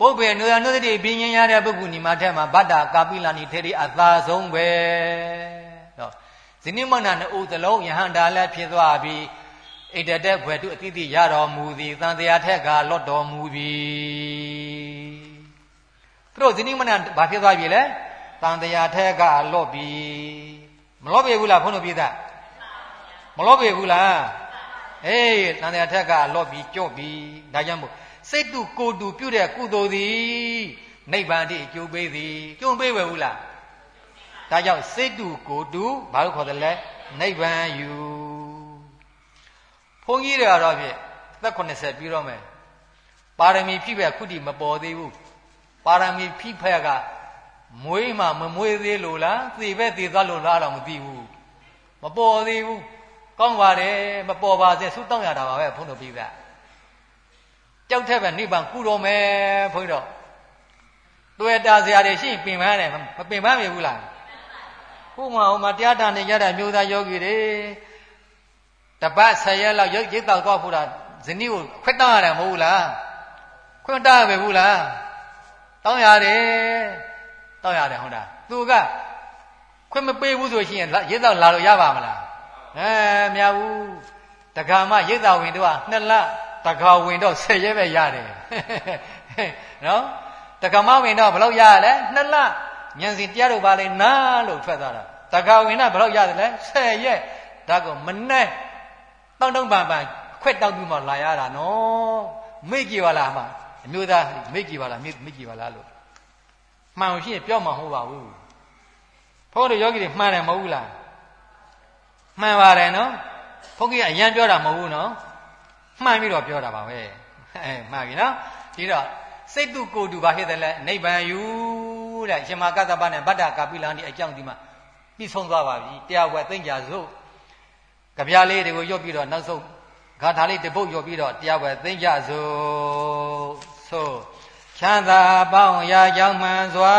ပုပ္ပေနုယနုတတိဘိညာဉ်ရတဲ့ပုဂ္ဂိုလ်ညီမထဲမှာဗတ္တကာပိလာနီထေရီအသာဆုံးပဲတော့ဇနိမဏနှစ်ဦးသလုံးယဟန္တာလည်းဖြစ်သွားပြီးဣတတဲ့ဘွယ်တုအတိတိရတော်မူသည်သံတရားထက်ကလွတ်တော်မူပြီသူတို့ဇနိမဏဘာဖြစ်သွားပြီလဲသံတရားထက်ကလွတ်ပြီမလွတ်ပြီဘူးလားဘုန်းတော်ပြည်သားမလွတ်ပြီဘူးလားအေးသံတရားထက်ကလွတ်ပြီကြော့ပြီဒါကြောင့်မို့ စိတ်တူကိုတူပြုတဲ့ကုသိုလ်သည်နိဗ္ဗာန်တည်းအကျိုးပေးသည်ကျုံပေးဝယ်ဘူးလားဒါကြောင့်စိတ်တူကိုတူဘာလို့ခေါ်တယ်လဲနိဗ္ဗာန်ယူဘုန်းကြီးတွေကတော့ဖြင့်သက်80ပြီးတော့မယ်ပါရမီဖြည့်ပဲခုတည်မပေါ်သေးဘူးပါရမီဖြည့်ဖက်ကမွေးမှမမွေးသေးလို့လားသေပဲသေသွားလို့လားတော့မသိဘူးမပေါ်သေးဘူးကောင်းပါတယ်မပေါ်ပါစေဆုတောင်းရတာပါပဲဘုန်းတော်ပြပါ ကြောက်ထက်ပဲနိဗ္ဗာန်ကုတော်မယ်ဘုန်းကြီးတော့တွေ့တာစရာတွေရှိရင်ပင်ပန်းတယ်မပင်ပန်းမြဘူးလားခုမှဟိုမှာတရားတာနေရတဲ့မျိုးသားယောဂီတွေတပတ်ဆယ်ရက်လောက်ရိတ်ရိတ်တောက်သွားဖို့တာဇနီးကိုခွတ်တောင်းရတယ်မဟုတ်ဘူးလားခွတ်တောင်းရပဲဘူးလားတောင်းရတယ်တောင်းရတယ်ဟုတ်တာသူကခွင့်မပေးဘူးဆိုရှင်ရိတ်တောက်လာလို့ရပါမလားအဲမရဘူးတက္ကမရိတ်တောက်ဝင်တော့နှစ်လ တက္ကဝင်တော့ဆယ်ရက်ပဲရတယ်နော်တက္ကမဝင်တော့ဘယ်လောက်ရရလဲနှစ်လဉာဏ်စီတရားတို့ပါလေနားလို့ထွက်သွားတာတက္ကဝင်တော့ဘယ်လောက်ရတယ်လဲဆယ်ရက်ဒါကမနဲ့တောင်းတောင်းပန်ပန်ခွက်တောက်ပြီးမှလာရတာနော်မိကြည်ပါလားမှာအမျိုးသားမိကြည်ပါလားမိမိကြည်ပါလားလို့မှန်ရှိရင်ပြောမှမဟုတ်ပါဘူးဘုန်းတော်ယောဂီတွေမှန်တယ်မဟုတ်ဘူးလားမှန်ပါတယ်နော်ဘုန်းကြီးကအရန်ပြောတာမဟုတ်ဘူးနော် မှန်ပြီးတော့ပြောတာပါပဲအဲမှန်ပြီနော်ဒီတော့စိတ်တုကိုတုဘာဖြစ်တယ်လဲနိဗ္ဗာန်ယူတဲ့ရှင်မကတ္တပနဲ့ဗတ္တကာပိလန်ဒီအကြောင်းဒီမှာပြီးဆုံးသွားပါပြီတရားဝဲသိမ့်ကြစို့ကြပြားလေးတွေကိုရွတ်ပြီးတော့နောက်ဆုံးဂါထာလေးတပုတ်ရွတ်ပြီးတော့တရားဝဲသိမ့်ကြစို့ဆိုချမ်းသာပေါင်းရာကြောင့်မှန်စွာ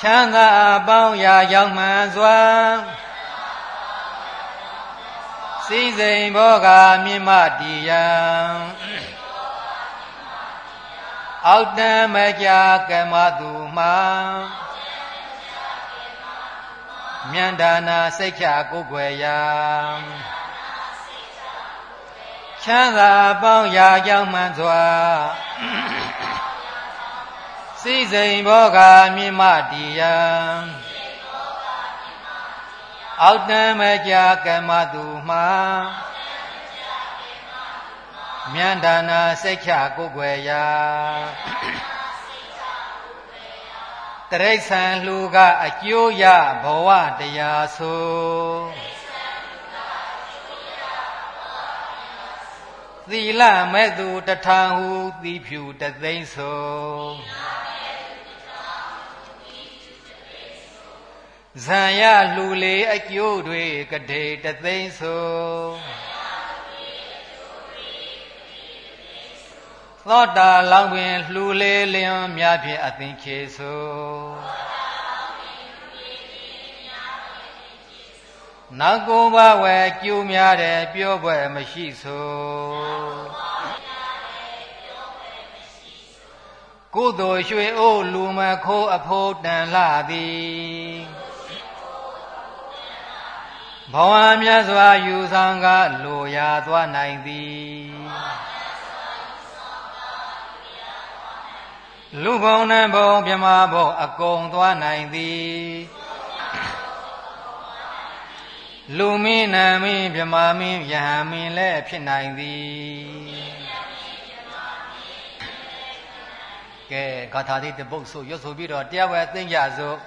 ချမ်းသာပေါင်းရာကြောင့်မှန်စွာ စည်းစိမ်ဘောကမြင့်မတီယံအောက်တံမကြကမသူမှမြန္ဒနာစိတ်ချကိုယ်ွယ်ရာချမ်းသာပေါင်းရာကြောင့်မှန်စွာစစိစိန်ဘောကမြင့်မတီယံ အောက်တံမကြကမ္မသူမှာမြန္ဒနာစိတ်ချကိုယ်ွယ်ရာတရိษံလူကအကျိုးရဘဝတရားဆိုသီလမဲ့သူတထာဟုသီဖြူတသိမ့်ဆို ဇံရလူလေအကျိုးတွေကတိတသိမ့်ဆိုသောတာလောင်းပင်လှူလေလျံမြဖြင့်အသင်ခေဆိုနောက်ကိုဘဝဲကျူးများတယ်ပြောပွဲမရှိဆိုကုသိုလ်ရွှေအိုးလူမခိုးအဖို့တန်လှသည် ဘဝမြတ်စွာယူဆောင်ကလိုရာသွားနိုင်သည်လူဘုံနဲ့ဘုံမြမဘုံအကုန်သွားနိုင်သည်လူမင်းနာမင်းမြမမင်းယဟမင်းလည်းဖြစ်နိုင်သည်ကဲဂါထာလေးတပုတ်ဆိုရွတ်ဆိုပြီးတော့တရားဝဲသိမ့်ကြစို့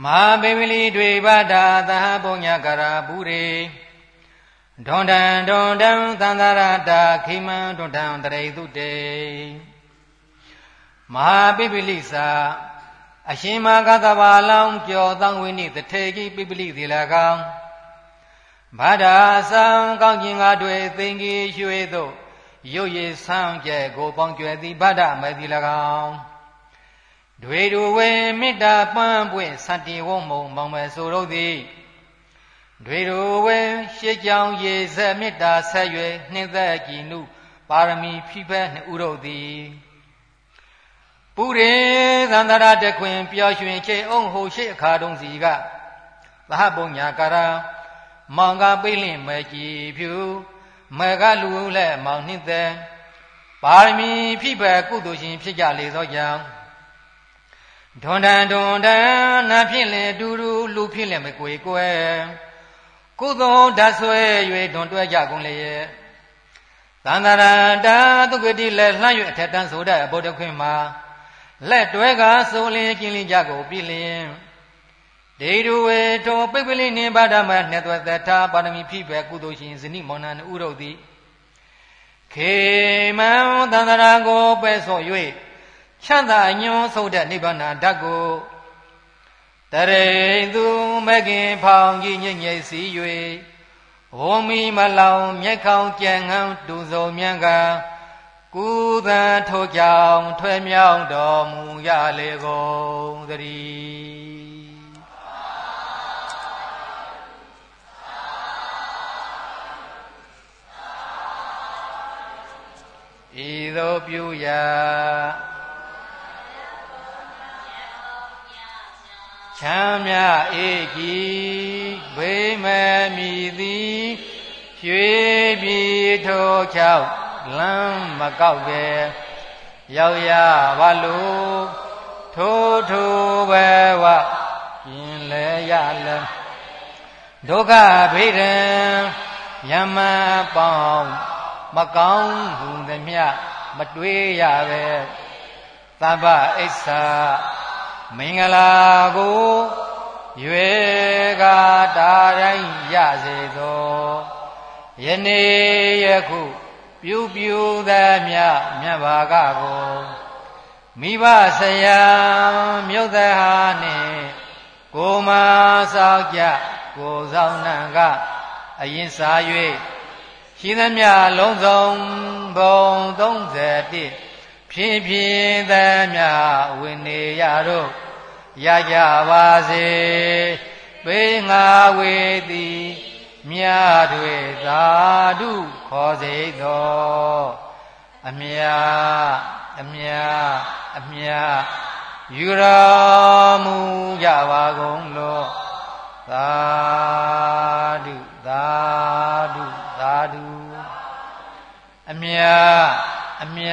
မဟာပေမလီတွေဘာတာသဟပုညကရာဘူးရေဒွန်တံဒွန်တံသန္တရတာခိမံဒွန်တံတရိတုတေမဟာပိပိလိစာအရှင်မကသဘာလောင်းကျော်သံဝိနိတထေကြီးပိပိလိသီလကောင်ဘာဒာဆံကောင်းကျင်ကားတွေသင်္ကေရွှေသို့ရုပ်ရည်ဆန်းကျဲကိုပေါင်းကျွယ်သည်ဘာဒမေသီလကောင် တွေတို့ဝေမေတ္တာပန်းပွင့်စတ္တိဝုံမုံမောင်မယ်ဆိုတော့သည်တွေတို့ဝေရှေးကြောင်ရေဆက်မေတ္တာဆက်၍နှင်းသက်ကြည်နုပါရမီဖိဖက်နှစ်ဥတို့သည်ပုရိသန္တရတခွင်ပျော်ရွှင်ချေအောင်ဟိုရှိအခါတုံးစီကသဟပုံညာကာရမောင်ကပိလင့်မဲကြည်ဖြူမဲကလူလဲမောင်နှင်းသက်ပါရမီဖိဖက်ကုသိုလ်ရှင်ဖြစ်ကြလေသောကြောင့် ဒွန်တန်ဒွန်တန်နာဖြစ်လေတူတူလူဖြစ်လေမကွေကွယ်ကုသိုလ်ဓာတ်ဆွဲ၍ဒွန်တွဲကြကုန်လေရဲ့သန္တရာတာသုကတိလက်လှမ်း၍အထက်တန်းဆိုတဲ့အဘုဒ္ဓခွင်မှာလက်တွဲကဆိုလင်းကျင်းလင်းကြကိုပြည်လင်းဒေရူဝေထောပိပလိနိဗ္ဗာဒမနှစ်သွဲသထာပါရမီဖြစ်ပဲကုသိုလ်ရှင်ဇနိမောနန်ဥရုပ်သည်ခေမံသန္တရာကိုပဲ့ဆော့၍ ချမ်းသာညွန်ဆုတ်တဲ့နိဗ္ဗာန်ဓာတ်ကိုတရိသူမကင်ဖောင်ကြီးညိမ့်ညိမ့်စီ၍ဝုံမီမလောင်မျက်ခေါင်ကြံငန်းတူစုံမြန်းကကုသံထိုကြောင့်ထွဲမြောင်းတော်မူရလေကုန်သတည်းဤသို့ပြုရာ ချမ်းမြအေကြီးဘိမမီသည်ရွှေပြည်ထိုးချောက်လမ်းမကောက်ပဲရောက်ရပါလို့ထိုးထိုးပဲဝရင်လဲရလဲဒုက္ခဗိဒံယမပေါင်းမကောင်းဟုသမျှမတွေးရပဲသဗ္ဗအိစ္ဆာ မင်္ဂလာကိုရွေကတာတိုင်းရစေသောယနေ့ယခုပြုပြုသမျှမြတ်ဘာကကိုမိဘဆရာမြုပ်သဟာနှင့်ကိုမဆောက်ကြကိုဆောင်နံကအရင်စား၍ရှိသမျှလုံးစုံဘုံ31 ဖြည်းဖြည်းသမျှဝိနေရတို့ရကြပါစေပေငါဝေသည်မြတ်တွေသာဓုခေါ်စေသောအမြအမြအမြယူတော်မူကြပါကုန်လောသာဓုသာဓုသာဓုအမြအမြ